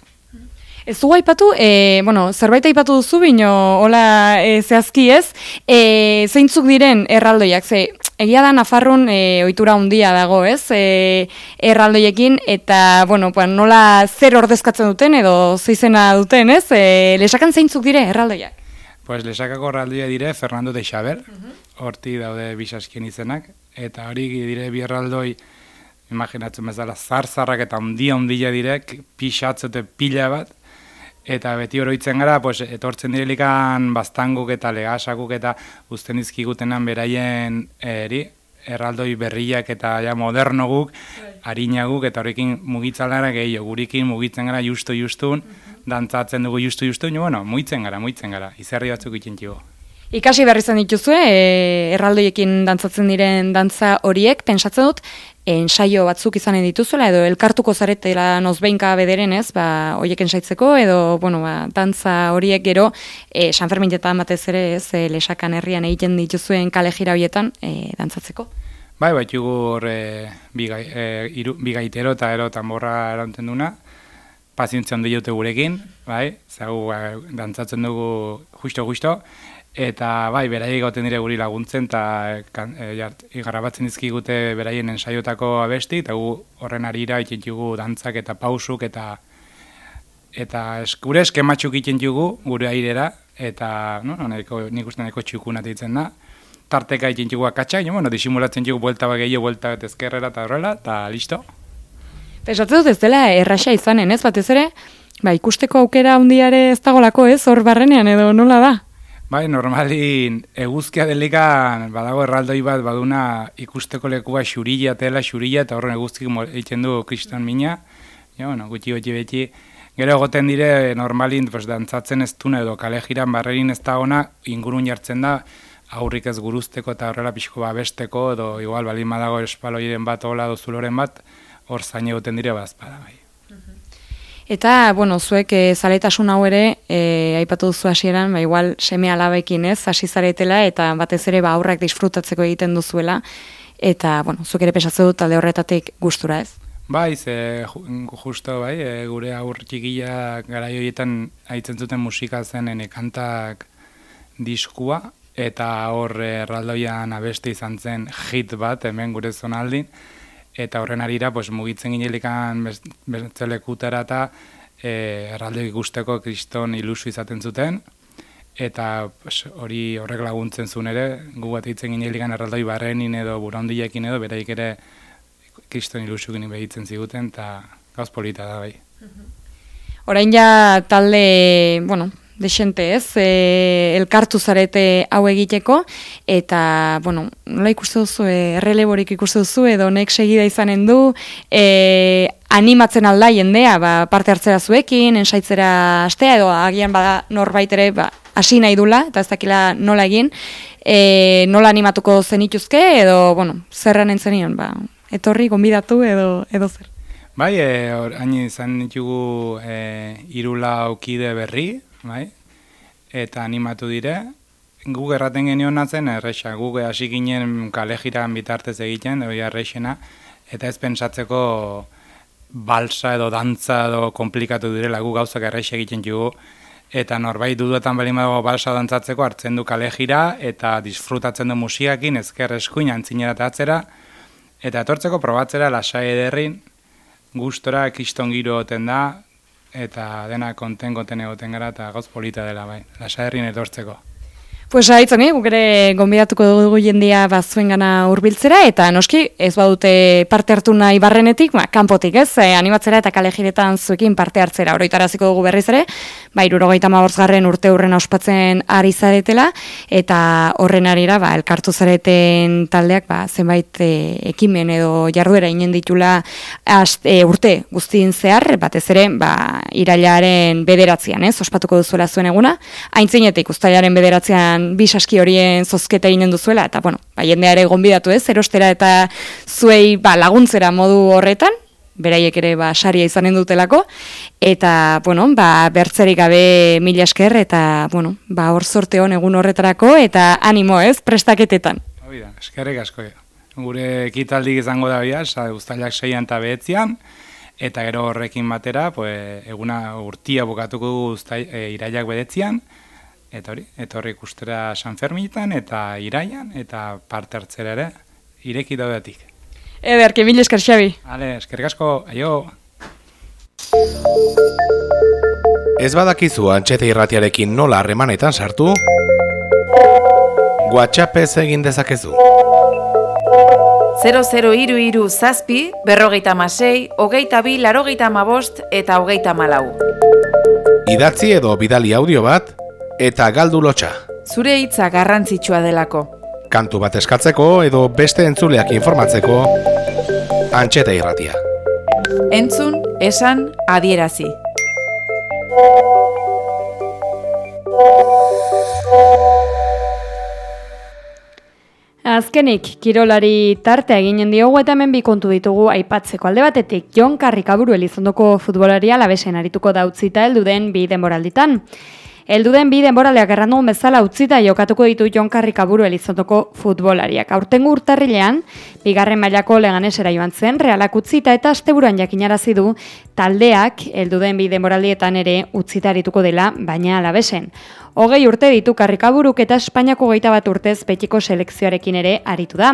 Ez du aipatu, e, bueno, zerbait aipatu duzu bino, hola e, zehazki ez, e, zeintzuk diren erraldoiak, ze egia da Nafarrun e, ohitura handia dago ez, e, erraldoiekin, eta, bueno, pues, nola zer ordezkatzen duten edo zeizena duten ez, e, lesakan zeintzuk dire erraldoiak? Pues lesakako erraldoia dire Fernando de Xaber, horti daude bisaskien izenak, eta hori dire bi erraldoi, imaginatzen bezala, zarzarrak eta ondia ondia direk, pixatzete pila bat, eta beti oroitzen gara, pues, etortzen direlikan bastanguk eta legasakuk eta usten izkigutenan beraien eri, erraldoi berriak eta ja modernoguk, harinaguk, eta horrekin mugitzalera gehiago, gurikin mugitzen gara justu-justun, dantzatzen dugu justu justu, nio, bueno, muitzen gara, muitzen gara, izerri batzuk ikin Ikasi berri zen dituzue, e, erraldoiekin dantzatzen diren dantza horiek, pensatzen dut, ensaio batzuk izanen dituzuela, edo elkartuko zaretela nozbeinka bederen ez, ba, horiek ensaitzeko, edo, bueno, ba, dantza horiek gero, e, San Fermintetan batez ere, ez, e, lesakan herrian egiten dituzuen kale jira horietan, e, dantzatzeko. Bai, bai, hor e, bigai, e, bigaitero eta ero tamborra eranten duna, pazientzia jute gurekin, bai, zagu ba, dantzatzen dugu justo-justo, eta bai, beraiek gauten dire guri laguntzen, eta e, igarra batzen izkigute beraien ensaiotako abesti, eta gu horren arira ikintxugu dantzak eta pausuk, eta eta eskure eskematxuk ikintxugu gure airera, eta no, neko, nik uste neko txukuna ditzen da, tarteka ikintxugu akatsa, bueno, disimulatzen txugu buelta bat gehiago, buelta bat ezkerrera eta horrela, eta listo. Pesatzen dut ez dela erraxa izanen, ez batez ere, ba, ikusteko aukera handiare ez dagolako ez, hor barrenean edo nola da? Bai, normalin, eguzkia delikan, badago erraldoi bat, baduna ikusteko lekua xurilla, tela xurilla, eta horren eguztik egiten du kriston mina, ja, bueno, gutxi gutxi beti, gero egoten dire, normalin, pues, dantzatzen ez duna edo kale jiran barrerin ez da ona, ingurun jartzen da, aurrik ez guruzteko eta horrela pixko babesteko, edo igual, balin badago espaloiren bat, hola, dozuloren bat, hor zain egoten dire bazpada bai. Eta, bueno, zuek e, zaletasun hau ere, e, aipatu duzu hasieran, ba, igual seme alabekin ez, hasi zaretela, eta batez ere ba, aurrak disfrutatzeko egiten duzuela, eta, bueno, zuek ere pesatze dut talde horretatik gustura ez? Bai, ze, justo, bai, e, gure aur txikia gara joietan haitzen zuten musika zen ene kantak diskua, eta hor erraldoian abeste izan zen hit bat, hemen gure zonaldin, eta horren arira pues, mugitzen ginelikan bertzelekutara eta e, erralde ikusteko kriston ilusu izaten zuten, eta pues, hori horrek laguntzen zuen ere, gu bat hitzen ginen ligan erraldoi barrenin edo buraundiekin edo, beraik ere kriston ilusukin behitzen ziguten, eta gauz polita da bai. Orain ja talde, bueno, desente ez, e, elkartu zarete hau egiteko, eta, bueno, nola ikuste duzu, e, erreleborik ikuste duzu, edo nek segida izanen du, e, animatzen alda jendea, ba, parte hartzera zuekin, ensaitzera astea, edo agian bada norbait ere, ba, hasi nahi dula, eta ez dakila nola egin, e, nola animatuko zenituzke, edo, bueno, zerran entzenion, ba, etorri, gonbidatu, edo, edo zer. Bai, e, or, izan ditugu e, irula aukide berri, bai, eta animatu dire. Gu erraten genioen natzen, erresa, gu hasi ginen kale jiran bitartez egiten, doi errexena, eta ez pentsatzeko balsa edo dantza edo komplikatu direla gu gauzak errexe egiten dugu, eta norbait duduetan bali dago balsa dantzatzeko hartzen du kale jira, eta disfrutatzen du musiakin, ezker eskuin antzinera eta atzera, eta etortzeko probatzera lasai ederrin, gustora kriston giro oten da, eta dena konten konten egoten gara, eta gauz polita dela, bai, lasaherrin etortzeko. Pues haitzen, eh? guk ere gonbidatuko dugu jendia bazuen gana urbiltzera, eta noski ez badute parte hartu nahi barrenetik, ba, kanpotik ez, eh, animatzera eta kalejiretan zuekin parte hartzera, oroitaraziko dugu berriz ere, ba, irurogeita garren urte hurren ospatzen ari zaretela, eta horren arira, ba, elkartu zareten taldeak, ba, zenbait e, ekimen edo jarduera inen ditula e, urte guztien zehar, batez ere, ba, irailaren bederatzean, ez, ospatuko duzuela zuen eguna, haintzinetik ustailaren bederatzean bisaski horien zozketa eginen duzuela, eta, bueno, ba, jendea ere gonbidatu ez, erostera eta zuei ba, laguntzera modu horretan, beraiek ere ba, saria izanen dutelako, eta, bueno, ba, bertzerik gabe mila esker, eta, bueno, ba, hor sorte hon egun horretarako, eta animo ez, prestaketetan. Hoi da, eskerrik asko. Gure ekitaldik izango da bia, sa, guztailak seian eta behetzian, eta gero horrekin batera, pues, eguna urtia bukatuko guztai, e, iraiak bedetzian, Eta hori, etorri ikustera San Fermitan eta Iraian eta parte hartzera ere ireki daudetik. Eder, ke mil esker Xabi. Ale, eskerrik asko. Aio. Ez badakizu antxete irratiarekin nola harremanetan sartu? WhatsApp ez egin dezakezu. 00 iru iru zazpi, berrogeita masei, hogeita bi, larogeita mabost eta hogeita malau. Idatzi edo bidali audio bat, eta galdu lotxa. Zure hitza garrantzitsua delako. Kantu bat eskatzeko edo beste entzuleak informatzeko antxeta irratia. Entzun, esan, adierazi. Azkenik, kirolari tarte eginen diogu eta hemen bi kontu ditugu aipatzeko alde batetik Jon Karrikaburu elizondoko futbolaria labesen arituko dautzita heldu den bi denboralditan. Elduden bi denboraleak errandugun bezala utzita jokatuko ditu Jon Karrikaburu elizotoko futbolariak. Aurtengo urtarrilean, bigarren mailako leganesera joan zen, realak utzita eta asteburuan jakinarazi du taldeak elduden bi denboraldietan ere utzita arituko dela, baina alabesen. Hogei urte ditu karrikaburuk eta Espainiako geita bat urtez betiko selekzioarekin ere aritu da.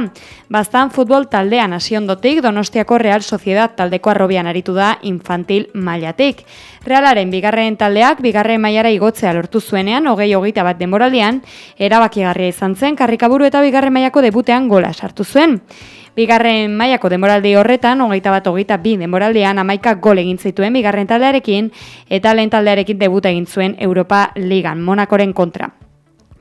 Bastan futbol taldean asiondotik Donostiako Real Sociedad taldeko arrobian aritu da infantil mailatik. Realaren bigarren taldeak bigarren mailara igotzea lortu zuenean, hogei hogeita bat denboraldian, erabakigarria izan zen karrikaburu eta bigarren mailako debutean gola sartu zuen. Bigarren mailako denboraldi horretan, hogeita bat hogeita bi denboraldian amaika gol egin zituen bigarren taldearekin eta lehen taldearekin debuta egin zuen Europa Ligan, Monakoren kontra.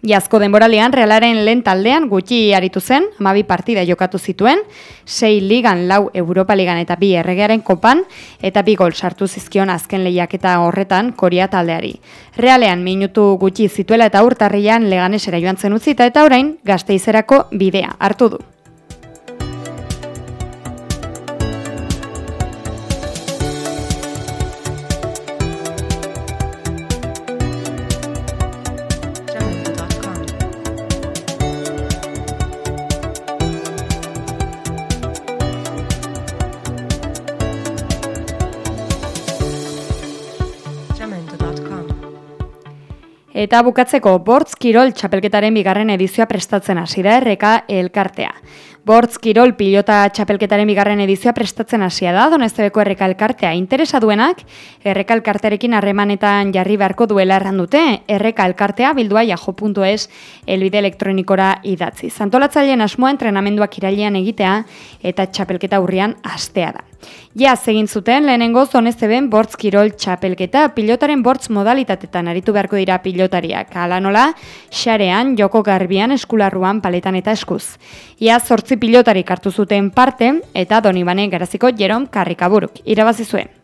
Iazko denboralian, realaren lehen taldean gutxi aritu zen, amabi partida jokatu zituen, sei ligan lau Europa Ligan eta bi erregearen kopan, eta bi gol sartu zizkion azken lehiak eta horretan koria taldeari. Realean minutu gutxi zituela eta urtarrian leganesera joan zen utzita eta orain gazteizerako bidea hartu du. Eta bukatzeko Bortz Kirol txapelketaren bigarren edizioa prestatzen hasi da erreka elkartea. Bortz Kirol pilota txapelketaren bigarren edizioa prestatzen hasia da, donestebeko erreka elkartea interesa duenak, erreka elkartearekin harremanetan jarri beharko duela erran dute, erreka elkartea bildua jajo.es elbide elektronikora idatzi. Zantolatzaileen asmoa entrenamenduak irailean egitea eta txapelketa urrian astea da. Ja, egin zuten lehenengo zonezeben bortz kirol txapelketa, pilotaren bortz modalitatetan aritu beharko dira pilotariak. Hala nola, xarean, joko garbian, eskularruan, paletan eta eskuz. Ia, zortzi pilotarik hartu zuten parte, eta donibane garaziko Jerom Karrikaburuk. Irabazi zuen.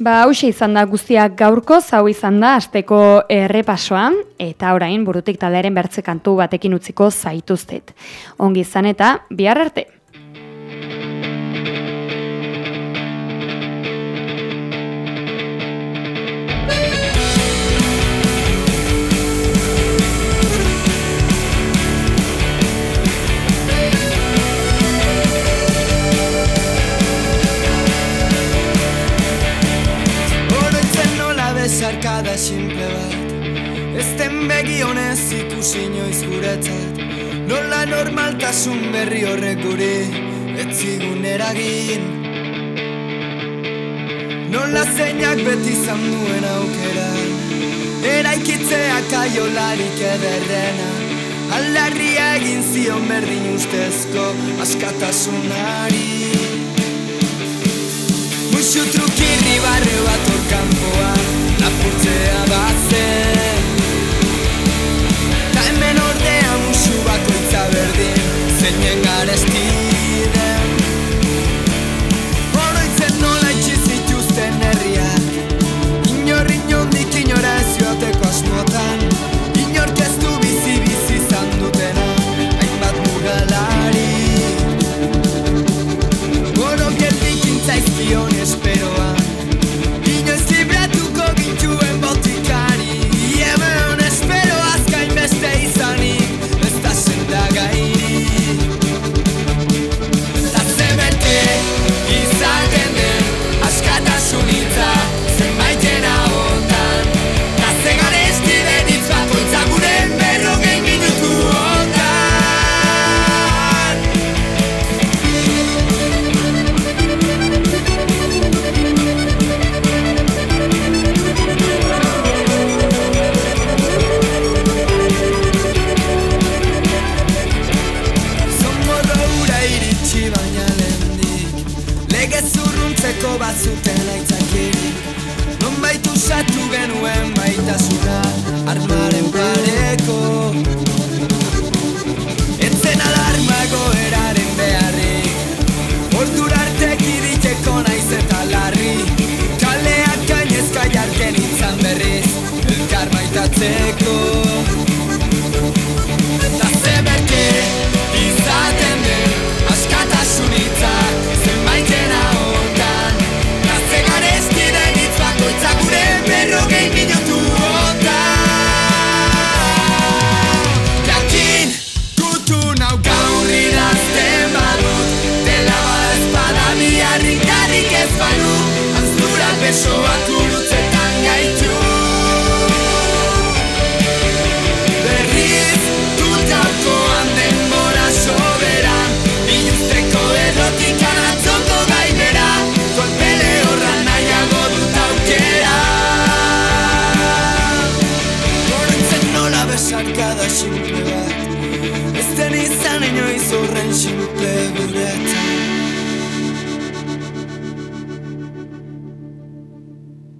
Ba, hause izan da guztiak gaurko, hau izan da asteko errepasoa, eta orain burutik taldearen bertze kantu batekin utziko zaituztet. Ongi izan eta bihar arte. Ezten begi honez ikusi inoiz guretzat. Nola normaltasun berri horrek guri Etzigun eragin. Nola zeinak beti izan duen aukeran Eraikitzeak aiolarik ederrena. Aldarria egin zion berdin ustezko askatasunari. Muxu trukirri barre bat orkampoa Lapurtzea bazen. Ta musu bakoitza berdin Zeinen garestiden